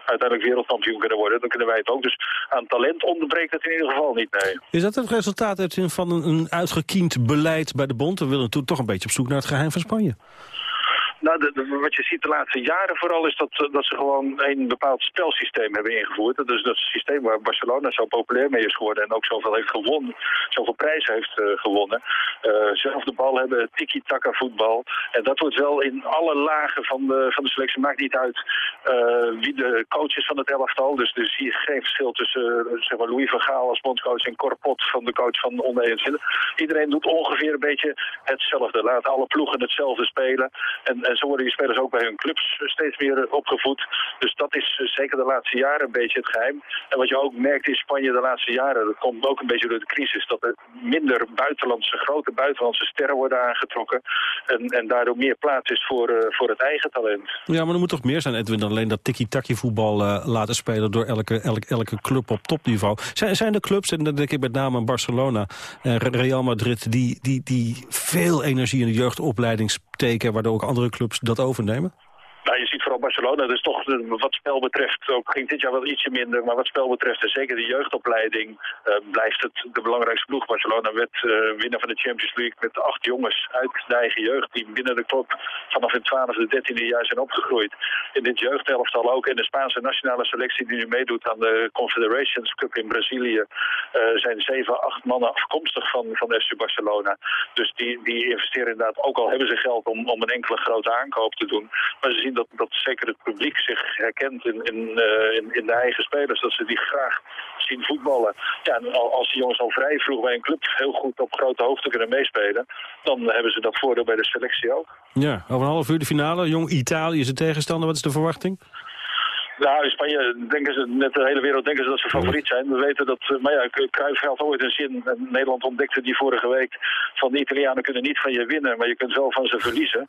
S21: uiteindelijk wereldkampioen kunnen worden, dan kunnen wij het ook. Dus aan talent ontbreekt het in ieder geval niet, nee.
S2: Is dat het resultaat van een uitgekiend beleid bij de bond? We willen toen toch een beetje op zoek naar het geheim van Spanje.
S21: Nou, wat je ziet de laatste jaren vooral is dat, dat ze gewoon een bepaald spelsysteem hebben ingevoerd. Dat is dat systeem waar Barcelona zo populair mee is geworden en ook zoveel heeft gewonnen, zoveel prijzen heeft uh, gewonnen. Uh, zelf de bal hebben, tiki-taka voetbal. En dat wordt wel in alle lagen van de, van de selectie, maakt niet uit wie de coach is van het elftal. Dus, dus je geen verschil tussen zeg maar Louis van Gaal als bondscoach en Corpot van de coach van onder 21. Iedereen doet ongeveer een beetje hetzelfde. Laat alle ploegen hetzelfde spelen. En, en zo worden die spelers ook bij hun clubs steeds meer opgevoed. Dus dat is zeker de laatste jaren een beetje het geheim. En wat je ook merkt in Spanje de laatste jaren, dat komt ook een beetje door de crisis, dat er minder buitenlandse, grote buitenlandse sterren worden aangetrokken. En, en daardoor meer plaats is voor, uh, voor het eigen talent.
S2: Ja, maar er moet toch meer zijn, Edwin, dan alleen dat tiki-taki voetbal laten spelen door elke, elke, elke club op topniveau. Zijn, zijn de clubs, en dan denk ik met name Barcelona en Real Madrid, die, die, die veel energie in de jeugdopleiding steken, waardoor ook andere clubs dat overnemen?
S21: Je ziet vooral Barcelona, dus toch wat spel betreft, ook ging dit jaar wel ietsje minder, maar wat spel betreft en zeker de jeugdopleiding uh, blijft het de belangrijkste ploeg. Barcelona werd uh, winnaar van de Champions League met acht jongens uit de eigen jeugd die binnen de club vanaf het 12e, 13e jaar zijn opgegroeid. In dit jeugdhelftal ook en de Spaanse nationale selectie die nu meedoet aan de Confederations Cup in Brazilië zijn zeven, acht mannen afkomstig van, van FC Barcelona. Dus die, die investeren inderdaad, ook al hebben ze geld om, om een enkele grote aankoop te doen, maar ze zien dat, dat zeker het publiek zich herkent in, in, uh, in, in, de eigen spelers. Dat ze die graag zien voetballen. Ja, en als die jongens al vrij vroeg bij een club heel goed op grote hoogte kunnen meespelen... dan hebben ze dat voordeel bij de selectie ook.
S2: Ja, over een half uur de finale. Jong Italië is de tegenstander. Wat is de verwachting?
S21: Nou, in Spanje denken ze, net de hele wereld denken ze dat ze favoriet zijn. We weten dat, maar ja, Cruijff had ooit een zin. Nederland ontdekte die vorige week van de Italianen kunnen niet van je winnen, maar je kunt wel van ze verliezen.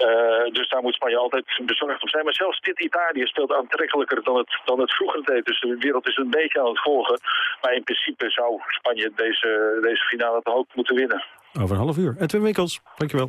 S21: Uh, dus daar moet Spanje altijd bezorgd op zijn. Maar zelfs dit Italië speelt aantrekkelijker dan het, dan het vroeger deed. Dus de wereld is een beetje aan het volgen. Maar in principe zou Spanje deze, deze finale toch ook moeten winnen.
S2: Over een half uur. Edwin Winkels, dankjewel.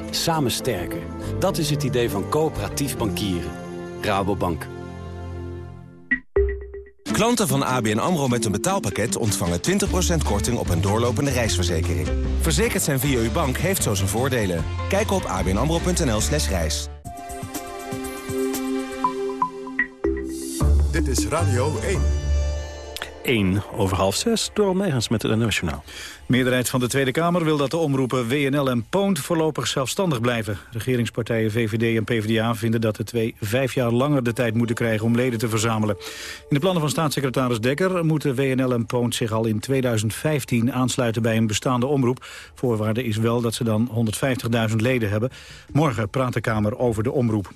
S22: Samen sterker. Dat is het idee van coöperatief bankieren. Rabobank.
S23: Klanten van ABN AMRO met een betaalpakket ontvangen 20% korting op een doorlopende reisverzekering. Verzekerd zijn via uw bank heeft zo zijn voordelen. Kijk op abnamro.nl slash reis.
S1: Dit is Radio 1.
S2: 1 over half 6 door Megens met het Nationaal.
S3: Meerderheid van de Tweede Kamer wil dat de omroepen WNL en Poont voorlopig zelfstandig blijven. Regeringspartijen VVD en PvdA vinden dat de twee vijf jaar langer de tijd moeten krijgen om leden te verzamelen. In de plannen van staatssecretaris Dekker moeten WNL en Poont zich al in 2015 aansluiten bij een bestaande omroep. Voorwaarde is wel dat ze dan 150.000 leden hebben. Morgen praat de Kamer over de omroep.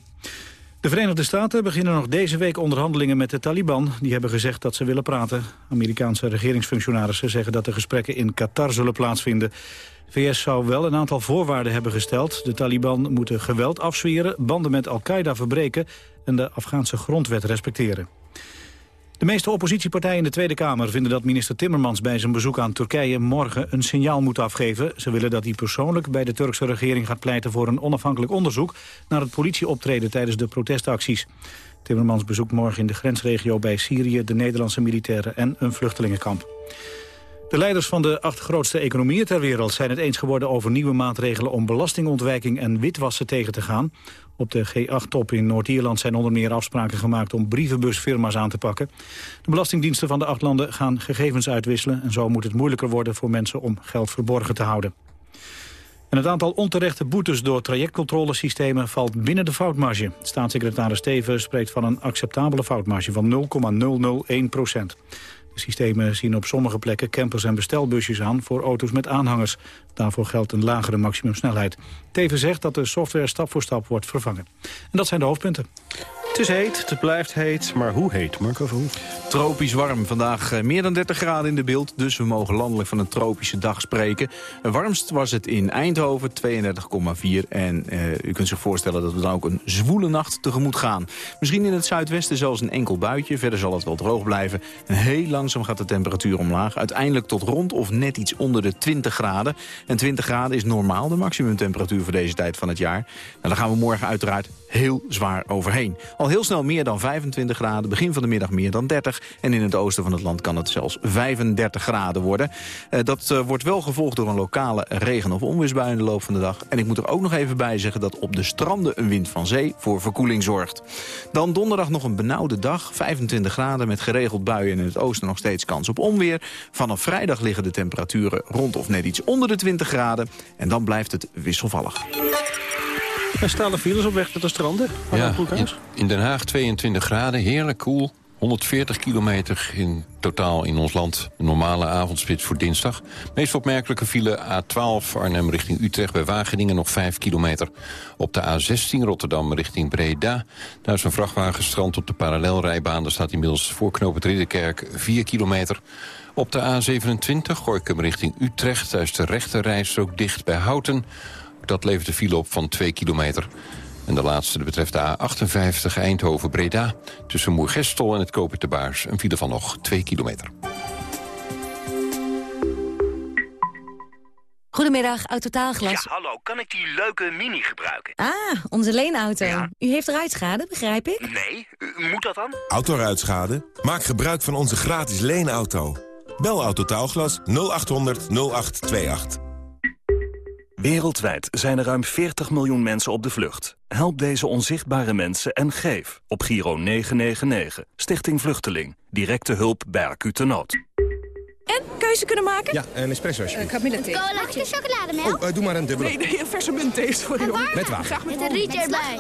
S3: De Verenigde Staten beginnen nog deze week onderhandelingen met de Taliban. Die hebben gezegd dat ze willen praten. Amerikaanse regeringsfunctionarissen zeggen dat de gesprekken in Qatar zullen plaatsvinden. De VS zou wel een aantal voorwaarden hebben gesteld. De Taliban moeten geweld afzweren, banden met Al-Qaeda verbreken... en de Afghaanse grondwet respecteren. De meeste oppositiepartijen in de Tweede Kamer vinden dat minister Timmermans bij zijn bezoek aan Turkije morgen een signaal moet afgeven. Ze willen dat hij persoonlijk bij de Turkse regering gaat pleiten voor een onafhankelijk onderzoek naar het politieoptreden tijdens de protestacties. Timmermans bezoekt morgen in de grensregio bij Syrië de Nederlandse militairen en een vluchtelingenkamp. De leiders van de acht grootste economieën ter wereld zijn het eens geworden over nieuwe maatregelen om belastingontwijking en witwassen tegen te gaan. Op de G8-top in Noord-Ierland zijn onder meer afspraken gemaakt om brievenbusfirma's aan te pakken. De belastingdiensten van de acht landen gaan gegevens uitwisselen en zo moet het moeilijker worden voor mensen om geld verborgen te houden. En het aantal onterechte boetes door trajectcontrolesystemen valt binnen de foutmarge. Staatssecretaris Steven spreekt van een acceptabele foutmarge van 0,001 procent. Systemen zien op sommige plekken campers en bestelbusjes aan voor auto's met aanhangers. Daarvoor geldt een lagere maximumsnelheid. Teven zegt dat de software stap voor stap wordt vervangen. En dat zijn de hoofdpunten.
S2: Het is heet, het blijft heet, maar hoe heet, Marco Verhoef?
S24: Tropisch warm. Vandaag eh, meer dan 30 graden in de beeld, dus we mogen landelijk van een tropische dag spreken. Warmst was het in Eindhoven, 32,4. En eh, u kunt zich voorstellen dat we dan ook een zwoele nacht tegemoet gaan. Misschien in het zuidwesten zelfs een enkel buitje. Verder zal het wel droog blijven. En heel langzaam gaat de temperatuur omlaag. Uiteindelijk tot rond of net iets onder de 20 graden. En 20 graden is normaal de maximumtemperatuur voor deze tijd van het jaar. En daar gaan we morgen uiteraard heel zwaar overheen. Al heel snel meer dan 25 graden, begin van de middag meer dan 30. En in het oosten van het land kan het zelfs 35 graden worden. Eh, dat eh, wordt wel gevolgd door een lokale regen- of onweersbui in de loop van de dag. En ik moet er ook nog even bij zeggen dat op de stranden een wind van zee voor verkoeling zorgt. Dan donderdag nog een benauwde dag, 25 graden met geregeld buien en in het oosten nog steeds kans op onweer. Vanaf vrijdag liggen de temperaturen rond of net iets onder de 20 graden. En dan blijft het wisselvallig.
S2: Er staan files op weg naar de stranden.
S8: Ja, in, in Den Haag 22 graden, heerlijk koel. 140 kilometer in totaal in ons land. Normale avondspits voor dinsdag. Meest opmerkelijke file A12 Arnhem richting Utrecht bij Wageningen nog 5 kilometer. Op de A16 Rotterdam richting Breda. Daar is een vrachtwagen gestrand op de parallelrijbaan. Daar staat inmiddels voor knoop het Ridderkerk 4 kilometer. Op de A27 Gorkum richting Utrecht. Daar is de rechterrijstrook dicht bij Houten. Dat levert de file op van 2 kilometer. En de laatste betreft de A58 Eindhoven-Breda. Tussen Moergestel en het Koper de Baars een file van nog 2 kilometer.
S17: Goedemiddag, Autotaalglas.
S25: Ja, hallo. Kan ik die leuke Mini gebruiken?
S17: Ah, onze leenauto. U heeft ruitschade, begrijp ik?
S25: Nee, u- moet dat dan?
S26: Autoruitschade? Maak gebruik van onze gratis leenauto. Bel Autotaalglas 0800 0828.
S27: Wereldwijd zijn er ruim 40 miljoen mensen op de vlucht. Help deze onzichtbare mensen en geef op Giro 999. Stichting Vluchteling. Directe hulp bij acute nood.
S17: En, keuze kunnen maken?
S26: Ja, een espresso alsjeblieft.
S17: Camilla thee.
S28: Mag ik de chocolademelk?
S26: Oh, eh, doe maar een dubbele.
S17: Nee, nee, een verse muntthee, sorry hoor.
S26: Met water.
S17: Graag met,
S28: Met een rietje erbij.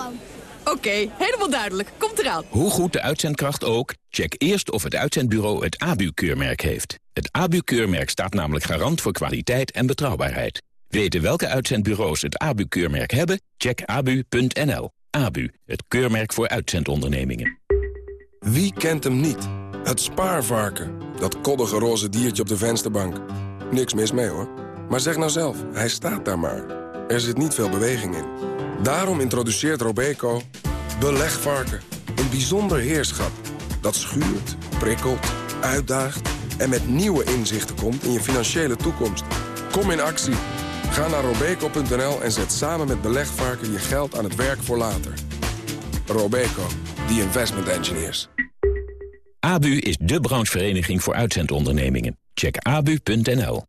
S17: Oké, helemaal duidelijk. Komt eraan.
S29: Hoe goed de uitzendkracht ook, check eerst of het uitzendbureau het ABU-keurmerk heeft. Het ABU-keurmerk staat namelijk garant voor kwaliteit en betrouwbaarheid. Weten welke uitzendbureaus het ABU-keurmerk hebben? Check abu.nl. ABU, het keurmerk voor uitzendondernemingen.
S26: Wie kent hem niet?
S30: Het spaarvarken. Dat koddige roze diertje op de vensterbank. Niks mis mee hoor. Maar zeg nou zelf, hij staat daar maar. Er zit niet veel beweging in. Daarom introduceert Robeco belegvarken. Een bijzonder heerschap dat schuurt, prikkelt, uitdaagt... en met nieuwe inzichten komt in je financiële toekomst. Kom in actie. Ga naar robeco.nl en zet samen met belegvarken je geld aan het werk voor later. Robeco, the investment engineers.
S31: ABU is de branchevereniging voor uitzendondernemingen. Check abu.nl.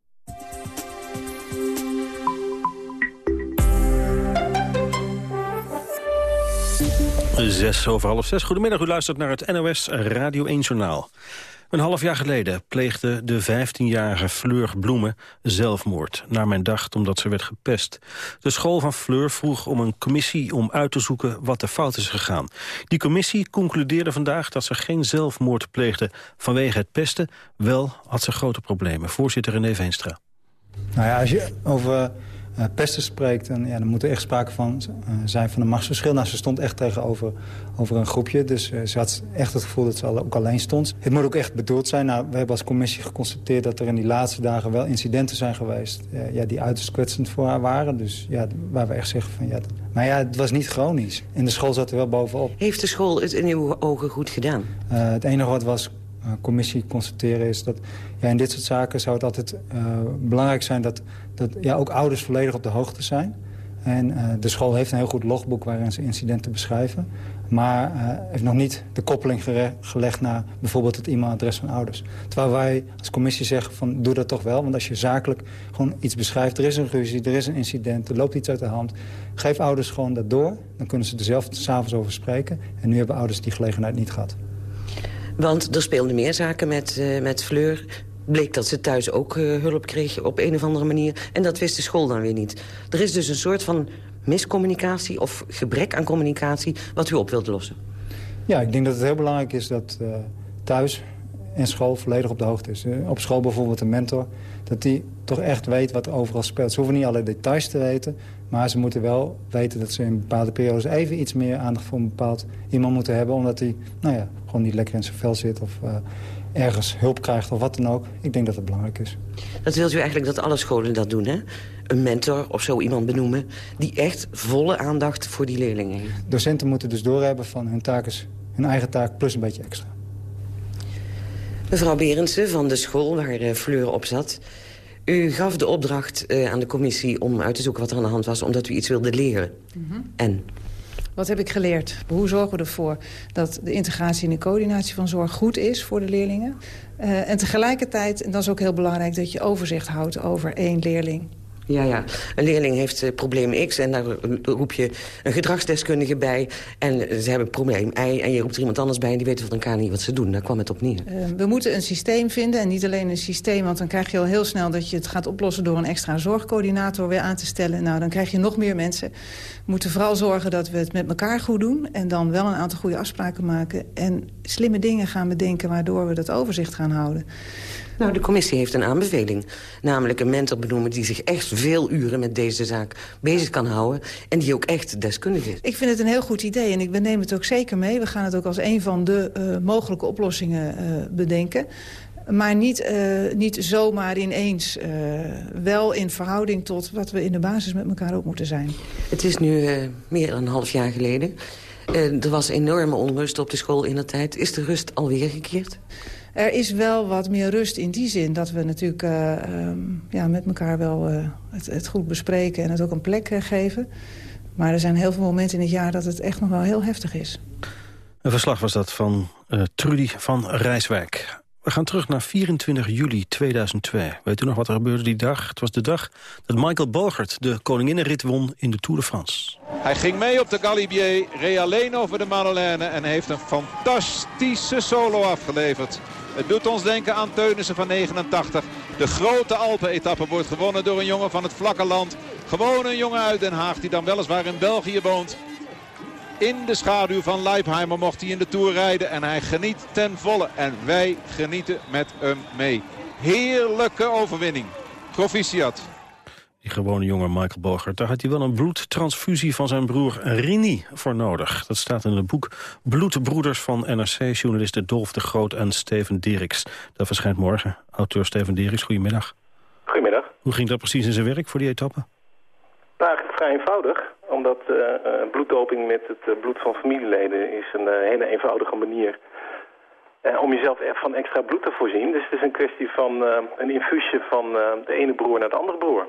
S2: Zes over half zes. Goedemiddag, u luistert naar het NOS Radio 1 Journaal. Een half jaar geleden pleegde de 15-jarige Fleur Bloemen zelfmoord. Naar mijn dacht omdat ze werd gepest. De school van Fleur vroeg om een commissie om uit te zoeken wat er fout is gegaan. Die commissie concludeerde vandaag dat ze geen zelfmoord pleegde vanwege het pesten. Wel had ze grote problemen. Voorzitter René Veenstra.
S32: Nou ja, als je over pesten spreekt... En, ja, dan moet er echt sprake van uh, zijn van een machtsverschil. Nou, ze stond echt tegenover over een groepje. Dus uh, ze had echt het gevoel dat ze ook alleen stond. Het moet ook echt bedoeld zijn. Nou, we hebben als commissie geconstateerd dat er in die laatste dagen wel incidenten zijn geweest... ja, die uiterst kwetsend voor haar waren. Dus ja, waar we echt zeggen van ja... Maar ja, het was niet chronisch. En de school zat er wel bovenop.
S33: Heeft de school het in uw ogen goed gedaan?
S32: het enige wat was commissie constateren is dat ja, in dit soort zaken zou het altijd uh, belangrijk zijn dat, dat ja, ook ouders volledig op de hoogte zijn. En uh, de school heeft een heel goed logboek waarin ze incidenten beschrijven. Maar heeft nog niet de koppeling gelegd naar bijvoorbeeld het e-mailadres van ouders. Terwijl wij als commissie zeggen van doe dat toch wel. Want als je zakelijk gewoon iets beschrijft, er is een ruzie, er is een incident, er loopt iets uit de hand. Geef ouders gewoon dat door. Dan kunnen ze er zelf s'avonds over spreken. En nu hebben ouders die gelegenheid niet gehad.
S33: Want er speelden meer zaken met, uh, met Fleur. Bleek dat ze thuis ook uh, hulp kreeg op een of andere manier. En dat wist de school dan weer niet. Er is dus een soort van miscommunicatie of gebrek aan communicatie... wat u op wilt lossen.
S32: Ja, ik denk dat het heel belangrijk is dat uh, thuis en school volledig op de hoogte is. op school bijvoorbeeld een mentor, dat die toch echt weet wat er overal speelt. Ze hoeven niet alle details te weten, maar ze moeten wel weten dat ze in bepaalde periodes even iets meer aandacht voor een bepaald iemand moeten hebben. Omdat hij nou ja, gewoon niet lekker in zijn vel zit of ergens hulp krijgt of wat dan ook. Ik denk dat het belangrijk is.
S33: Dat wilt u eigenlijk dat alle scholen dat doen, hè? Een mentor of zo iemand benoemen die echt volle aandacht voor die leerlingen heeft.
S32: Docenten moeten dus doorhebben van hun taak is hun eigen taak plus een beetje extra.
S33: Mevrouw Berendsen van de school waar uh, Fleur op zat... U gaf de opdracht uh, aan de commissie om uit te zoeken wat er aan de hand was... omdat u iets wilde leren. Mm -hmm. En?
S34: Wat heb ik geleerd? Hoe zorgen we ervoor dat de integratie en de coördinatie van zorg goed is voor de leerlingen? Uh, en tegelijkertijd, en dat is ook heel belangrijk... dat je overzicht houdt over één leerling.
S33: Ja, ja. Een leerling heeft uh, probleem X en daar roep je een gedragsdeskundige bij. En ze hebben probleem Y en je roept er iemand anders bij... en die weten van elkaar niet wat ze doen. Daar kwam het op neer.
S34: Uh, we moeten een systeem vinden en niet alleen een systeem... want dan krijg je al heel snel dat je het gaat oplossen... door een extra zorgcoördinator weer aan te stellen. Nou, dan krijg je nog meer mensen. We moeten vooral zorgen dat we het met elkaar goed doen... en dan wel een aantal goede afspraken maken... en slimme dingen gaan bedenken waardoor we dat overzicht gaan houden.
S33: Nou, de commissie heeft een aanbeveling. Namelijk een mentor benoemen die zich echt veel uren met deze zaak bezig kan houden. En die ook echt deskundig is.
S34: Ik vind het een heel goed idee en ik neem het ook zeker mee. We gaan het ook als een van de uh, mogelijke oplossingen uh, bedenken. Maar niet, uh, niet zomaar ineens. Wel in verhouding tot wat we in de basis met elkaar ook moeten zijn.
S33: Het is nu meer dan een half jaar geleden. er was enorme onrust op de school in de tijd. Is de rust alweer gekeerd?
S34: Er is wel wat meer rust in die zin dat we natuurlijk uh, um, ja, met elkaar wel uh, het, het, goed bespreken en het ook een plek uh, geven. Maar er zijn heel veel momenten in het jaar dat het echt nog wel heel heftig is.
S2: Een verslag was dat van Trudy van Rijswijk. We gaan terug naar 24 juli 2002. Weet u nog wat er gebeurde die dag? Het was de dag dat Michael Bogert de koninginnenrit won in de Tour de France.
S35: Hij ging mee op de Galibier, reed alleen over de Madeleine... en heeft een fantastische solo afgeleverd. Het doet ons denken aan Teunissen van 89. De grote Alpen-etappe wordt gewonnen door een jongen van het vlakke land. Gewoon een jongen uit Den Haag die dan weliswaar in België woont. In de schaduw van Leipheimer mocht hij in de Tour rijden. En hij geniet ten volle. En wij genieten met hem mee. Heerlijke overwinning. Proficiat.
S2: Die gewone jongen Michael Bogert. Daar had hij wel een bloedtransfusie van zijn broer Rini voor nodig. Dat staat in het boek Bloedbroeders van NRC-journalisten Dolf de Groot en Steven Dierks. Dat verschijnt morgen. Auteur Steven Dierks, goedemiddag.
S36: Goedemiddag.
S2: Hoe ging dat precies in zijn werk voor die etappe?
S36: Nou, eigenlijk vrij eenvoudig. Omdat uh, uh, bloeddoping met het uh, bloed van familieleden is een hele eenvoudige manier om jezelf echt van extra bloed te voorzien. Dus het is een kwestie van een infuusje van de ene broer naar de andere broer.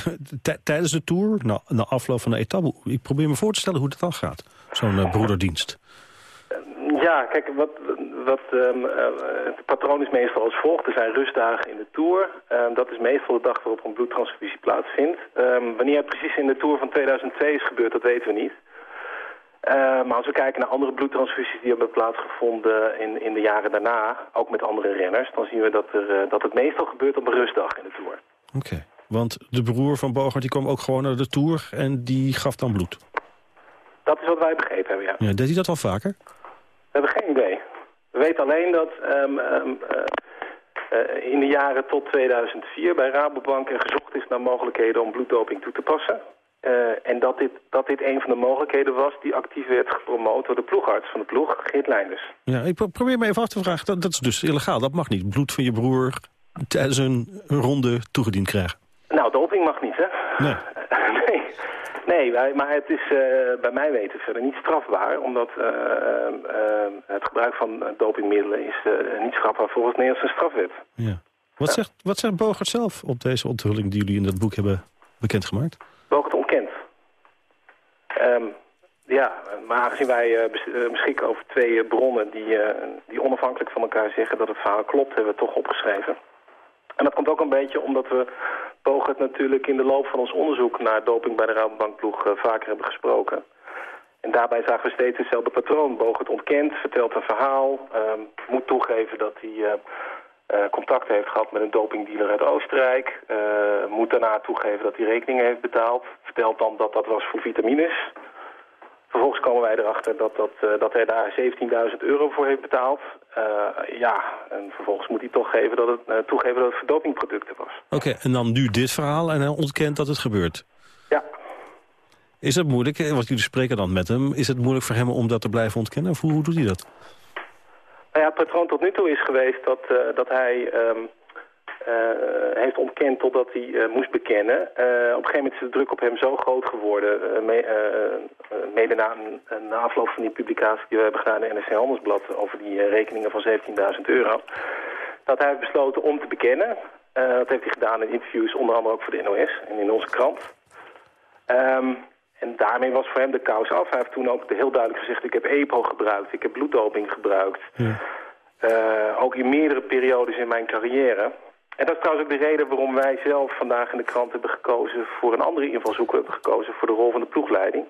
S2: Tijdens de Tour, na, na afloop van de etappe, ik probeer me voor te stellen hoe dat dan gaat. Zo'n broederdienst.
S36: Ja, kijk, wat, wat um, het patroon is meestal als volgt. Er zijn rustdagen in de Tour. Um, dat is meestal de dag waarop een bloedtransfusie plaatsvindt. Um, wanneer het precies in de Tour van 2002 is gebeurd, dat weten we niet. maar als we kijken naar andere bloedtransfusies die hebben plaatsgevonden in, in de jaren daarna, ook met andere renners, dan zien we dat, er, uh, dat het meestal gebeurt op een rustdag in de Tour.
S2: Oké, okay. Want de broer van Bogart die kwam ook gewoon naar de Tour en die gaf dan bloed?
S36: Dat is wat wij begrepen hebben, ja.
S2: ja deed hij dat al vaker?
S36: We hebben geen idee. We weten alleen dat um, um, uh, uh, in de jaren tot 2004 bij Rabobank er gezocht is naar mogelijkheden om bloeddoping toe te passen. Uh, en dat dit, dat dit een van de mogelijkheden was die actief werd gepromoot door de ploegarts van de ploeg, Geert Leinders.
S2: Ja, ik probeer me even af te vragen, dat, dat is dus illegaal, dat mag niet. Bloed van je broer tijdens een ronde toegediend krijgen.
S36: Nou, doping mag niet, hè?
S2: Nee.
S36: nee. Nee, maar het is uh, bij mij weten verder niet strafbaar, omdat uh, uh, het gebruik van dopingmiddelen is niet strafbaar volgens de Nederlandse strafwet.
S2: Ja. Wat, ja. zegt, wat zegt Bogert zelf op deze onthulling die jullie in dat boek hebben bekendgemaakt?
S36: Bogert ontkent. Um, ja, maar aangezien wij beschikken over twee bronnen die, die onafhankelijk van elkaar zeggen dat het verhaal klopt, hebben we het toch opgeschreven. En dat komt ook een beetje omdat we Bogert natuurlijk in de loop van ons onderzoek naar doping bij de Rabobankploeg uh, vaker hebben gesproken. En daarbij zagen we steeds hetzelfde patroon. Bogert ontkent, vertelt een verhaal, uh, moet toegeven dat hij uh, uh, contact heeft gehad met een dopingdealer uit Oostenrijk. moet daarna toegeven dat hij rekeningen heeft betaald. Vertelt dan dat dat was voor vitamines. Vervolgens komen wij erachter dat, dat, uh, dat hij daar 17.000 euro voor heeft betaald. Uh, ja, en vervolgens moet hij toch geven dat het, uh, toegeven dat het voor dopingproducten was.
S2: Oké, okay, en dan nu dit verhaal en hij ontkent dat het gebeurt?
S36: Ja.
S2: Is het moeilijk, want jullie spreken dan met hem, is het moeilijk voor hem om dat te blijven ontkennen? Of hoe, hoe doet hij dat?
S36: Nou ja, het patroon tot nu toe is geweest dat, dat hij... Um, uh, heeft ontkend totdat hij uh, moest bekennen. Uh, op een gegeven moment is de druk op hem zo groot geworden, me, mede na, na afloop van die publicatie die we hebben gedaan in NRC Handelsblad over die rekeningen van 17.000 euro, dat hij heeft besloten om te bekennen. dat heeft hij gedaan in interviews, onder andere ook voor de NOS en in onze krant. Um, en daarmee was voor hem de kous af. Hij heeft toen ook heel duidelijk gezegd, ik heb EPO gebruikt, ik heb bloeddoping gebruikt. Ja. ook in meerdere periodes in mijn carrière. En dat is trouwens ook de reden waarom wij zelf vandaag in de krant hebben gekozen... voor een andere invalshoek. We hebben gekozen voor de rol van de ploegleiding.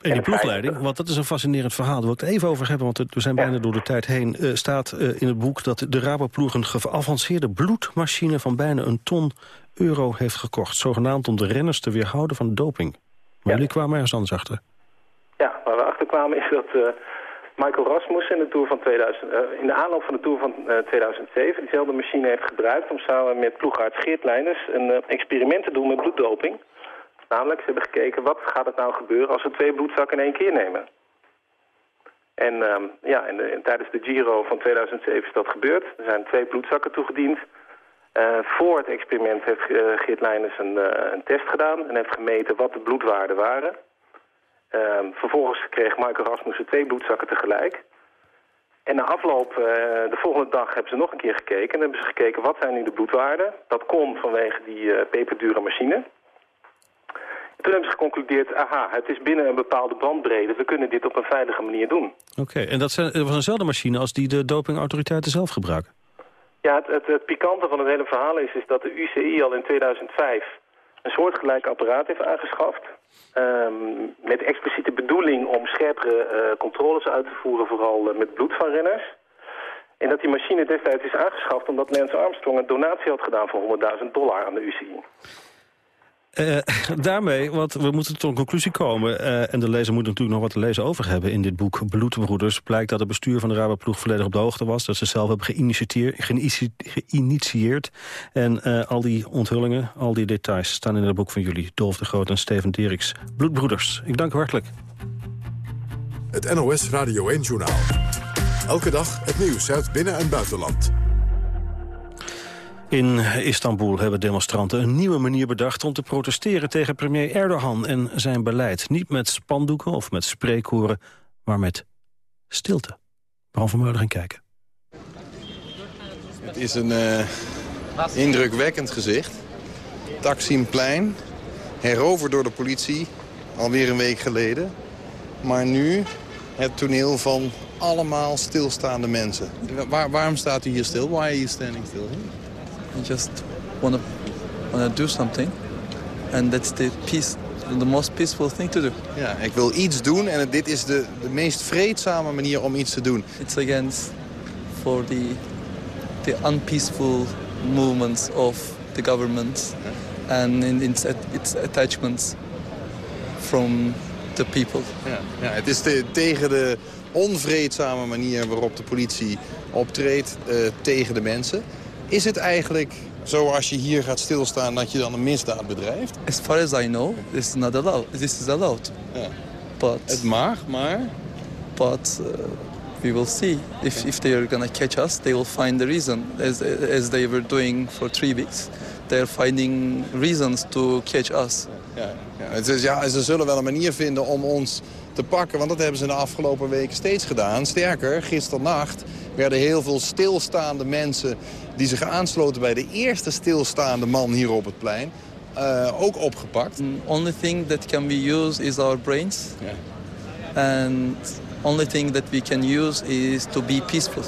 S2: En die ploegleiding, want dat is een fascinerend verhaal. Daar wil ik het even over hebben, want we zijn bijna door de tijd heen. Uh, staat uh, in het boek dat de Raboploeg een geavanceerde bloedmachine... van bijna een ton euro heeft gekocht. Zogenaamd om de renners te weerhouden van doping. Maar ja. jullie kwamen ergens anders achter.
S36: Ja, waar we achter kwamen is dat... Uh, Michael Rasmussen in de, tour van 2000, uh, in de aanloop van de Tour van uh, 2007 diezelfde machine heeft gebruikt om samen met ploegaarts Geert een uh, experiment te doen met bloeddoping. Namelijk, ze hebben gekeken wat gaat het nou gebeuren als we twee bloedzakken in één keer nemen. En, um, ja, en, de, en, tijdens de Giro van 2007 is dat gebeurd. Er zijn twee bloedzakken toegediend. Voor het experiment heeft Geert een, een test gedaan en heeft gemeten wat de bloedwaarden waren. Uh, vervolgens kreeg Michael Rasmussen twee bloedzakken tegelijk. En na afloop, uh, de volgende dag, hebben ze nog een keer gekeken. En hebben ze gekeken, wat zijn nu de bloedwaarden? Dat kon vanwege die uh, peperdure machine. En toen hebben ze geconcludeerd, aha, het is binnen een bepaalde bandbreedte. We kunnen dit op een veilige manier doen.
S2: Oké, okay, en dat, zijn, dat was eenzelfde machine als die de dopingautoriteiten zelf gebruiken?
S36: Ja, het, het, het pikante van het hele verhaal is, is dat de UCI al in 2005 een soortgelijk apparaat heeft aangeschaft. Um, met expliciete bedoeling om scherpere uh, controles uit te voeren, vooral uh, met bloed van renners. En dat die machine destijds is aangeschaft omdat Lance Armstrong een donatie had gedaan van 100.000 dollar aan de UCI.
S2: Eh, daarmee, want we moeten tot een conclusie komen... eh, en de lezer moet natuurlijk nog wat te lezen over hebben in dit boek Bloedbroeders. Blijkt dat het bestuur van de Rabobank volledig op de hoogte was. Dat ze zelf hebben geïnitieerd. geïnitieerd. En eh, al die onthullingen, al die details staan in het boek van jullie. Dolf de Groot en Steven Deriks. Bloedbroeders, ik dank u hartelijk.
S1: Het NOS Radio 1-journaal. Elke dag het nieuws uit binnen- en buitenland.
S2: In Istanbul hebben demonstranten een nieuwe manier bedacht... om te protesteren tegen premier Erdogan en zijn beleid. Niet met spandoeken of met spreekkoren, maar met stilte. Bram van Meulen gaan kijken.
S37: Het is een uh, indrukwekkend gezicht. Taksimplein, heroverd door de politie, alweer een week geleden. Maar nu het toneel van allemaal stilstaande mensen. Waar, waarom staat u hier stil? Why are you standing still here?
S38: I just want to want to do something, and that's the peace, the most peaceful thing to do.
S37: Ja, ik wil iets doen en dit is de, de meest vreedzame manier om iets te doen.
S38: It's against for the the unpeaceful movements of the government and in its, its attachments from the people.
S37: Ja, ja het is de, tegen de onvreedzame manier waarop de politie optreedt uh, tegen de mensen. Is het eigenlijk zo als je hier gaat stilstaan dat je dan een misdaad bedrijft?
S38: As far as I know, this is not allowed. This is allowed.
S37: Ja.
S38: But,
S37: het mag, maar...
S38: But uh, we will see. If, if they are to catch us, they will find the reason. As, as they were doing for three weeks. They are finding reasons to catch us.
S37: Ja, ja. Het is, ja, ze zullen wel een manier vinden om ons te pakken. Want dat hebben ze de afgelopen weken steeds gedaan. Sterker, gisternacht werden heel veel stilstaande mensen... die zich aansloten bij de eerste stilstaande man hier op het plein... Uh, ook opgepakt.
S38: The only thing that can be used is our brains.
S37: Yeah.
S38: And only thing that we can use is to be peaceful.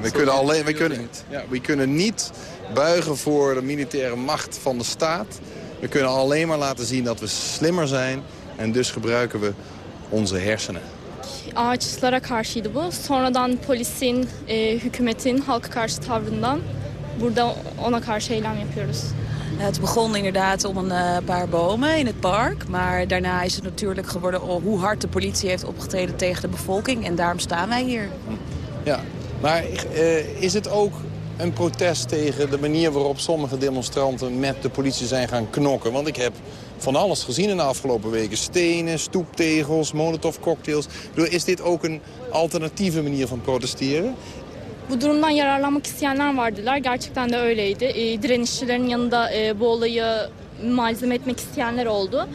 S37: We, so kunnen, alleen, we, kunnen, ja, we kunnen niet buigen voor de militaire macht van de staat. We kunnen alleen maar laten zien dat we slimmer zijn. En dus gebruiken we onze hersenen.
S39: Ağaçlara karşıydı bu. Sonradan polisin, e, hükümetin halka karşı tavrından burada ona karşı eylem yapıyoruz.
S40: Het begon inderdaad om een uh, paar bomen in het park. Maar daarna is het natuurlijk geworden hoe hard de politie heeft opgetreden tegen de bevolking. En daarom staan wij hier.
S37: Ja, maar uh, is het ook een protest tegen de manier waarop sommige demonstranten met de politie zijn gaan knokken? Want ik heb van alles gezien in de afgelopen weken. Stenen, stoeptegels, molotovcocktails. Is dit ook een alternatieve manier van protesteren?
S39: Bu durumdan yararlanmak isteyenler vardılar. Gerçekten de öyleydi. E, direnişçilerin yanında e, bu olayı malzeme etmek isteyenler oldu.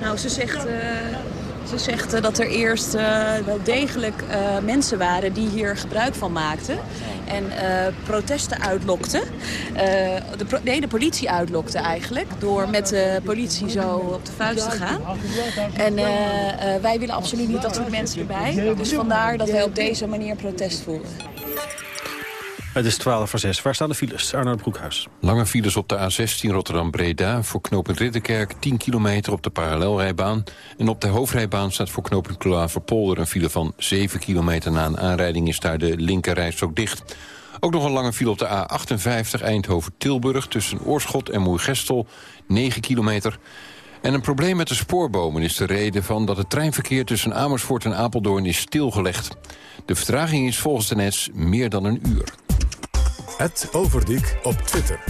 S40: Nou, ze zegt, uh, ze zegt dat er eerst uh, wel degelijk mensen waren die hier gebruik van maakten. En protesten uitlokten. de, nee, de politie uitlokte eigenlijk. Door met de politie zo op de vuist te gaan. En wij willen absoluut niet dat soort mensen erbij. Dus vandaar dat wij op deze manier protest voeren.
S2: Het is 12 voor 6. Waar staan de files? Arnold Broekhuis.
S8: Lange files op de A16 Rotterdam-Breda. Voor knooppunt Ridderkerk 10 kilometer op de parallelrijbaan. En op de hoofdrijbaan staat voor knooppunt Klaverpolder een file van 7 kilometer. Na een aanrijding is daar de linkerrijstrook dicht. Ook nog een lange file op de A58 Eindhoven-Tilburg... tussen Oorschot en Moergestel, 9 kilometer. En een probleem met de spoorbomen is de reden van dat het treinverkeer tussen Amersfoort en Apeldoorn is stilgelegd. De vertraging is volgens de NS meer dan een uur.
S1: Het Overdiek op Twitter.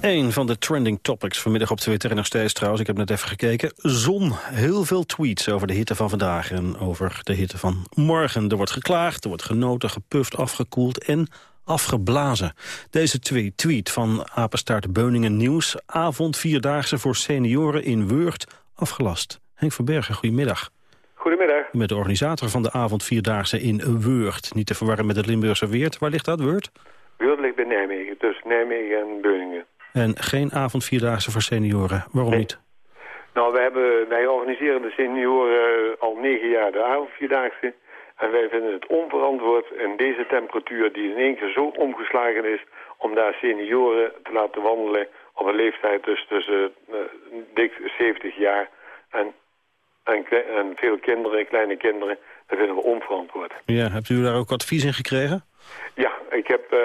S2: Een van de trending topics vanmiddag op Twitter en nog steeds trouwens, ik heb net even gekeken. Zon, heel veel tweets over de hitte van vandaag en over de hitte van morgen. Er wordt geklaagd, er wordt genoten, gepuft, afgekoeld en afgeblazen. Deze tweet, tweet van Apenstaart Beuningen Nieuws. Avond Vierdaagse voor senioren in Wurt afgelast. Henk van Bergen, goedemiddag.
S41: Goedemiddag.
S2: Bent de organisator van de avond Vierdaagse in Weurt. Niet te verwarren met het Limburgse Weert. Waar ligt dat, Weurt?
S41: Weurt ligt bij Nijmegen, tussen Nijmegen en Beuningen.
S2: En geen avond Vierdaagse voor senioren. Waarom
S41: nee.
S2: niet?
S41: Nou, wij, hebben, wij organiseren de senioren al negen jaar de avond Vierdaagse. En wij vinden het onverantwoord in deze temperatuur die in één keer zo omgeslagen is... om daar senioren te laten wandelen op een leeftijd dus tussen uh, dik 70 jaar en en, en, veel kinderen, kleine kinderen, dat vinden we onverantwoord.
S2: Ja, hebt u daar ook advies in gekregen?
S41: Ja, ik heb uh,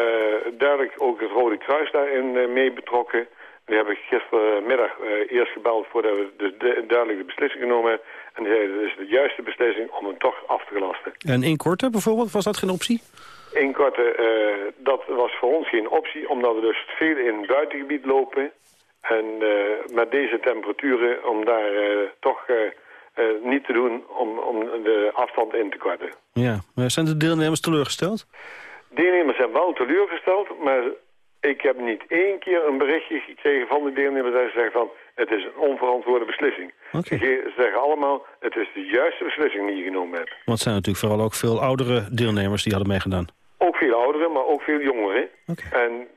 S41: duidelijk ook het Rode Kruis daarin uh, mee betrokken. Die heb ik gistermiddag uh, eerst gebeld voordat we de, duidelijk de beslissing genomen hebben. En die zeiden, het is de juiste beslissing om hem toch af te gelasten.
S2: En inkorten bijvoorbeeld, was dat geen optie?
S41: Inkorten, uh, dat was voor ons geen optie, omdat we dus veel in het buitengebied lopen. En uh, met deze temperaturen, om daar toch niet te doen om, om de afstand in te korten.
S2: Ja, zijn de deelnemers teleurgesteld?
S41: Deelnemers zijn wel teleurgesteld, maar ik heb niet één keer een berichtje gekregen van de deelnemers dat ze zeggen van het is een onverantwoorde beslissing.
S2: Okay.
S41: Ze zeggen allemaal het is de juiste beslissing die je genomen hebt.
S2: Want het zijn natuurlijk vooral ook veel oudere deelnemers die hadden meegedaan.
S41: Ook veel ouderen, maar ook veel jongeren.
S2: Okay.
S41: En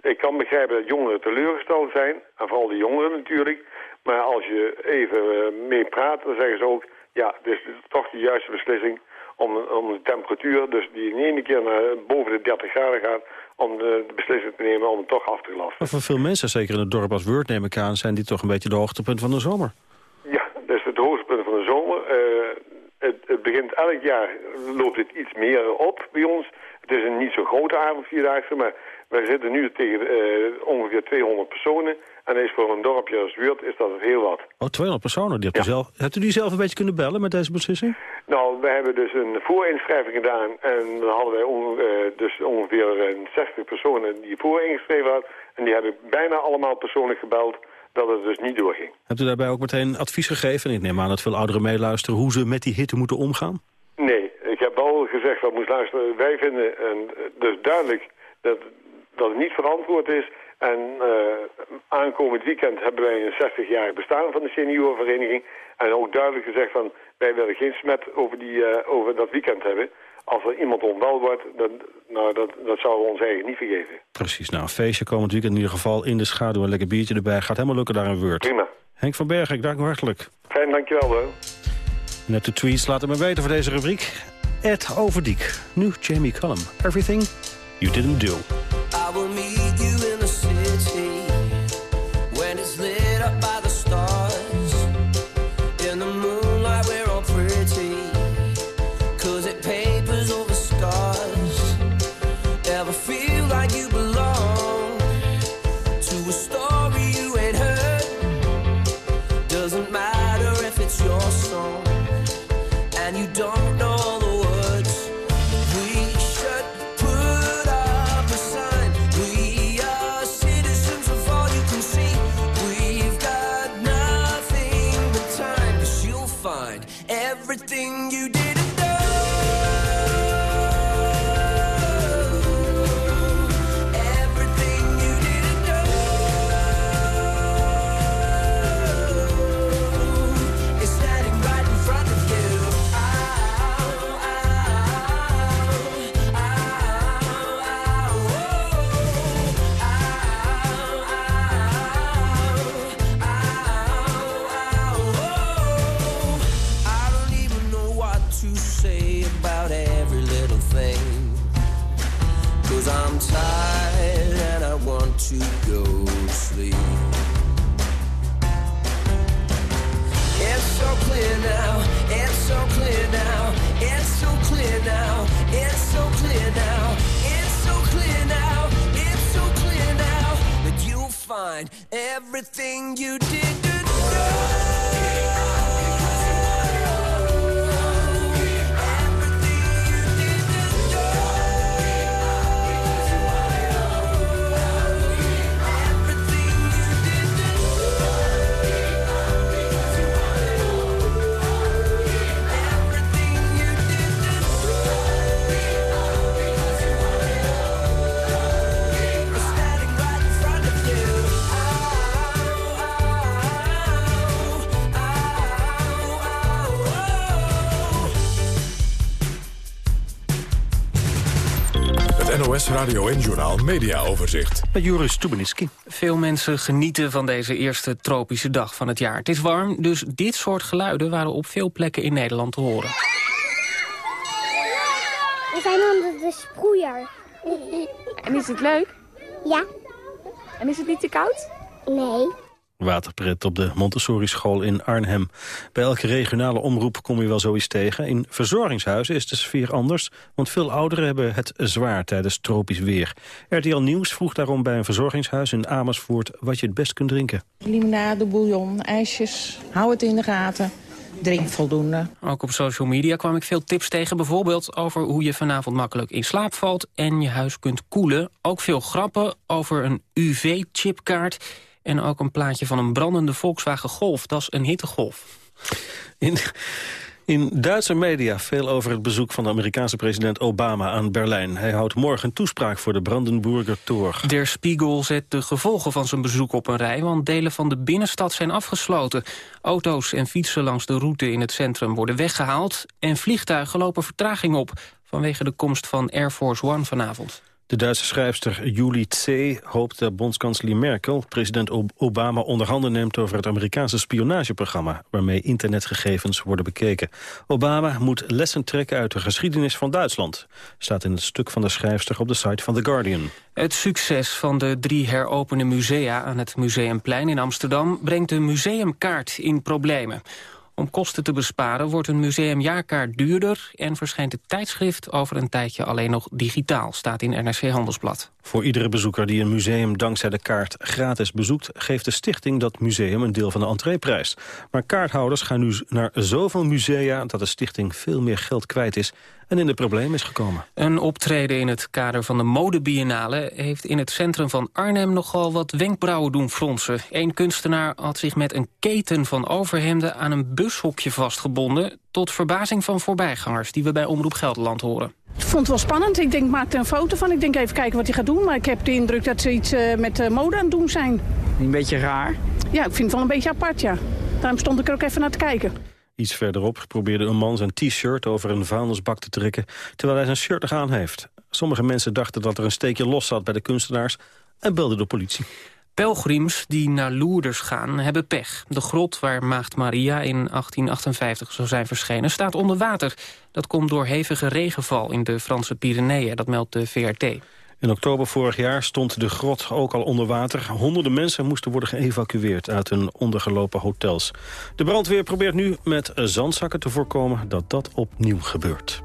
S41: ik kan begrijpen dat jongeren teleurgesteld zijn, en vooral de jongeren natuurlijk. Maar als je even uh, mee praat, dan zeggen ze ook ja, het is toch de juiste beslissing om, om de temperatuur, dus die in één keer naar boven de 30 graden gaat, om de, beslissing te nemen om het toch af te lasten.
S2: Maar voor veel mensen, zeker in het dorp als Word neem ik aan, zijn die toch een beetje de hoogtepunt van de zomer.
S41: Ja, dat is het hoogtepunt van de zomer. Uh, het, het, begint elk jaar, loopt het iets meer op bij ons. Het is een niet zo grote avond, vierdaagse, maar wij zitten nu tegen uh, ongeveer 200 personen. En is voor een dorpje als Weert is dat heel wat.
S2: Oh, 200 personen. Die hebt, u zelf, hebt u die zelf een beetje kunnen bellen met deze beslissing?
S41: Nou, we hebben dus een voorinschrijving gedaan. En dan hadden wij on, uh, dus ongeveer 60 personen die vooringeschreven hadden. En die hebben bijna allemaal persoonlijk gebeld dat het dus niet doorging.
S2: Hebt u daarbij ook meteen advies gegeven? Ik neem aan dat veel ouderen meeluisteren hoe ze met die hitte moeten omgaan.
S41: Nee, ik heb wel gezegd dat moest luisteren. Wij vinden en dus duidelijk dat, dat het niet verantwoord is en uh, aankomend weekend hebben wij een 60-jarig bestaan van de seniorenvereniging. En ook duidelijk gezegd van, wij willen geen smet over, die, uh, over dat weekend hebben. Als er iemand onwel wordt, dan, nou, dat, dat zouden we ons eigenlijk niet vergeven.
S2: Precies, nou een feestje komend weekend in ieder geval in de schaduw. Een lekker biertje erbij, gaat helemaal lukken daar een Word.
S41: Prima.
S2: Henk van Bergen, ik dank u hartelijk.
S41: Fijn, dankjewel hoor.
S2: Net de tweets laten me weten voor deze rubriek. Ed Overdiek, nu Jamie Cullum. Everything you didn't do.
S42: I will meet everything you
S1: NOS Radio en Journal Media Overzicht.
S2: Met Joris Stubenitski.
S22: Veel mensen genieten van deze eerste tropische dag van het jaar. Het is warm, dus dit soort geluiden waren op veel plekken in Nederland te horen.
S28: We zijn onder de sproeier.
S43: En is het leuk?
S28: Ja.
S43: En is het niet te koud?
S28: Nee.
S2: Waterpret op de Montessori-school in Arnhem. Bij elke regionale omroep kom je wel zoiets tegen. In verzorgingshuizen is de sfeer anders, want veel ouderen hebben het zwaar tijdens tropisch weer. RTL Nieuws vroeg daarom bij een verzorgingshuis in Amersfoort wat je het best kunt drinken.
S43: Limonade, bouillon, ijsjes, hou het in de gaten. Drink voldoende.
S22: Ook op social media kwam ik veel tips tegen. Bijvoorbeeld over hoe je vanavond makkelijk in slaap valt en je huis kunt koelen. Ook veel grappen over een UV-chipkaart en ook een plaatje van een brandende Volkswagen Golf. Dat is een hittegolf.
S2: In, in Duitse media veel over het bezoek van de Amerikaanse president Obama aan Berlijn. Hij houdt morgen een toespraak voor de Brandenburger Tor.
S22: Der Spiegel zet de gevolgen van zijn bezoek op een rij... want delen van de binnenstad zijn afgesloten. Auto's en fietsen langs de route in het centrum worden weggehaald... en vliegtuigen lopen vertraging op vanwege de komst van Air Force One vanavond.
S2: De Duitse schrijfster Julie Tse hoopt dat bondskanselier Merkel... president Obama onderhanden neemt over het Amerikaanse spionageprogramma... waarmee internetgegevens worden bekeken. Obama moet lessen trekken uit de geschiedenis van Duitsland... staat in het stuk van de schrijfster op de site van The Guardian.
S22: Het succes van de drie heropende musea aan het Museumplein in Amsterdam... brengt de museumkaart in problemen. Om kosten te besparen wordt een museumjaarkaart duurder... en verschijnt het tijdschrift over een tijdje alleen nog digitaal... staat in NRC Handelsblad.
S2: Voor iedere bezoeker die een museum dankzij de kaart gratis bezoekt... geeft de stichting dat museum een deel van de entreeprijs. Maar kaarthouders gaan nu naar zoveel musea... dat de stichting veel meer geld kwijt is en in de probleem is gekomen.
S22: Een optreden in het kader van de modebiennale... heeft in het centrum van Arnhem nogal wat wenkbrauwen doen fronsen. Eén kunstenaar had zich met een keten van overhemden... aan een bushokje vastgebonden... tot verbazing van voorbijgangers die we bij Omroep Gelderland horen.
S44: Ik vond het wel spannend. Ik denk, maak er een foto van. Ik denk even kijken wat hij gaat doen. Maar ik heb de indruk dat ze iets uh, met uh, mode aan het doen zijn.
S45: Een beetje raar?
S44: Ja, ik vind het wel een beetje apart, ja. Daarom stond ik er ook even naar te kijken.
S2: Iets verderop probeerde een man zijn t-shirt over een vuilnisbak te trekken... terwijl hij zijn shirt nog aan heeft. Sommige mensen dachten dat er een steekje los zat bij de kunstenaars... en belden de politie.
S22: Pelgrims die naar Loerders gaan hebben pech. De grot waar Maagd Maria in 1858 zou zijn verschenen staat onder water. Dat komt door hevige regenval in de Franse Pyreneeën, dat meldt de VRT.
S2: In oktober vorig jaar stond de grot ook al onder water. Honderden mensen moesten worden geëvacueerd uit hun ondergelopen hotels. De brandweer probeert nu met zandzakken te voorkomen dat dat opnieuw gebeurt.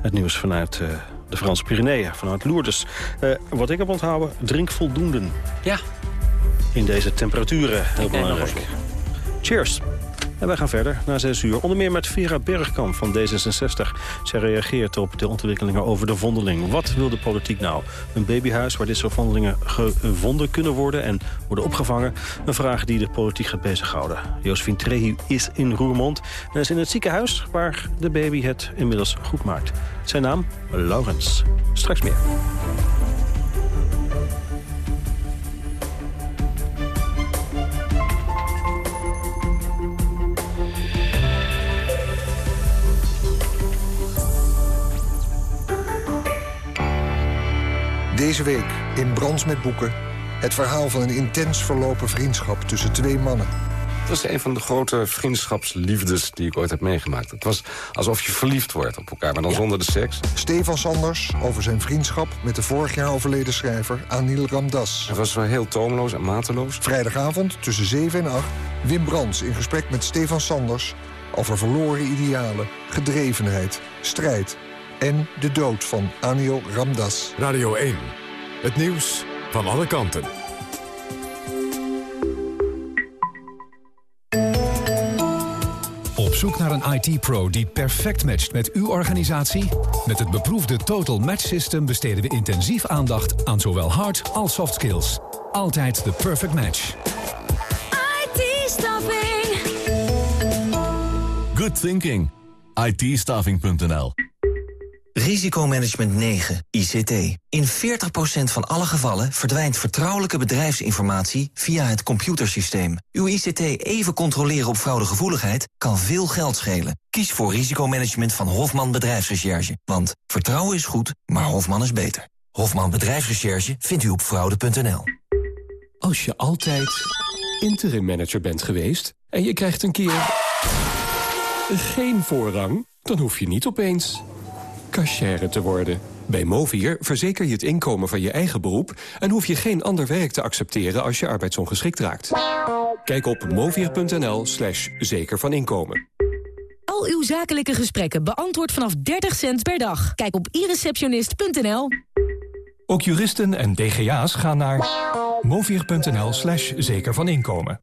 S2: Het nieuws vanuit uh, de Franse Pyreneeën, vanuit Lourdes. Uh, wat ik heb onthouden, drink voldoende.
S22: Ja.
S2: In deze temperaturen, heel belangrijk. Cheers. En wij gaan verder naar 6 uur. Onder meer met Vera Bergkamp van D66. Zij reageert op de ontwikkelingen over de vondeling. Wat wil de politiek nou? Een babyhuis waar dit soort vondelingen gevonden kunnen worden... en worden opgevangen. Een vraag die de politiek gaat bezighouden. Josephine Trehi is in Roermond. En is in het ziekenhuis waar de baby het inmiddels goed maakt. Zijn naam? Laurens. Straks meer.
S46: Deze week in Brans met Boeken... het verhaal van een intens verlopen vriendschap tussen twee mannen.
S47: Het was een van de grote vriendschapsliefdes die ik ooit heb meegemaakt. Het was alsof je verliefd wordt op elkaar, maar dan zonder de seks.
S46: Stefan Sanders over zijn vriendschap met de vorig jaar overleden schrijver Anil Ramdas.
S47: Het was wel heel toomloos en mateloos.
S46: Vrijdagavond tussen 7 en 8 Wim Brands in gesprek met Stefan Sanders... over verloren idealen, gedrevenheid, strijd en de dood van Anil Ramdas.
S1: Radio 1. Het nieuws van alle kanten.
S48: Op zoek naar een IT-pro die perfect matcht met uw organisatie? Met het beproefde Total Match System besteden we intensief aandacht aan zowel hard als soft skills. Altijd de perfect match.
S49: IT-staffing.
S50: Good thinking. it
S51: Risicomanagement 9, ICT. In 40% van alle gevallen verdwijnt vertrouwelijke bedrijfsinformatie via het computersysteem. Uw ICT even controleren op fraudegevoeligheid kan veel geld schelen. Kies voor risicomanagement van Hofman Bedrijfsrecherche. Want vertrouwen is goed, maar Hofman is beter. Hofman Bedrijfsrecherche vindt u op fraude.nl.
S52: Als je altijd interim manager bent geweest en je krijgt een keer geen voorrang, dan hoef je niet opeens cashier te worden. Bij Movier verzeker je het inkomen van je eigen beroep... en hoef je geen ander werk te accepteren als je arbeidsongeschikt raakt.
S53: Kijk op movier.nl slash zeker van inkomen.
S54: Al uw zakelijke gesprekken beantwoord vanaf 30 cent per dag. Kijk op ireceptionist.nl.
S52: Ook juristen en DGA's gaan naar movier.nl slash zeker van inkomen.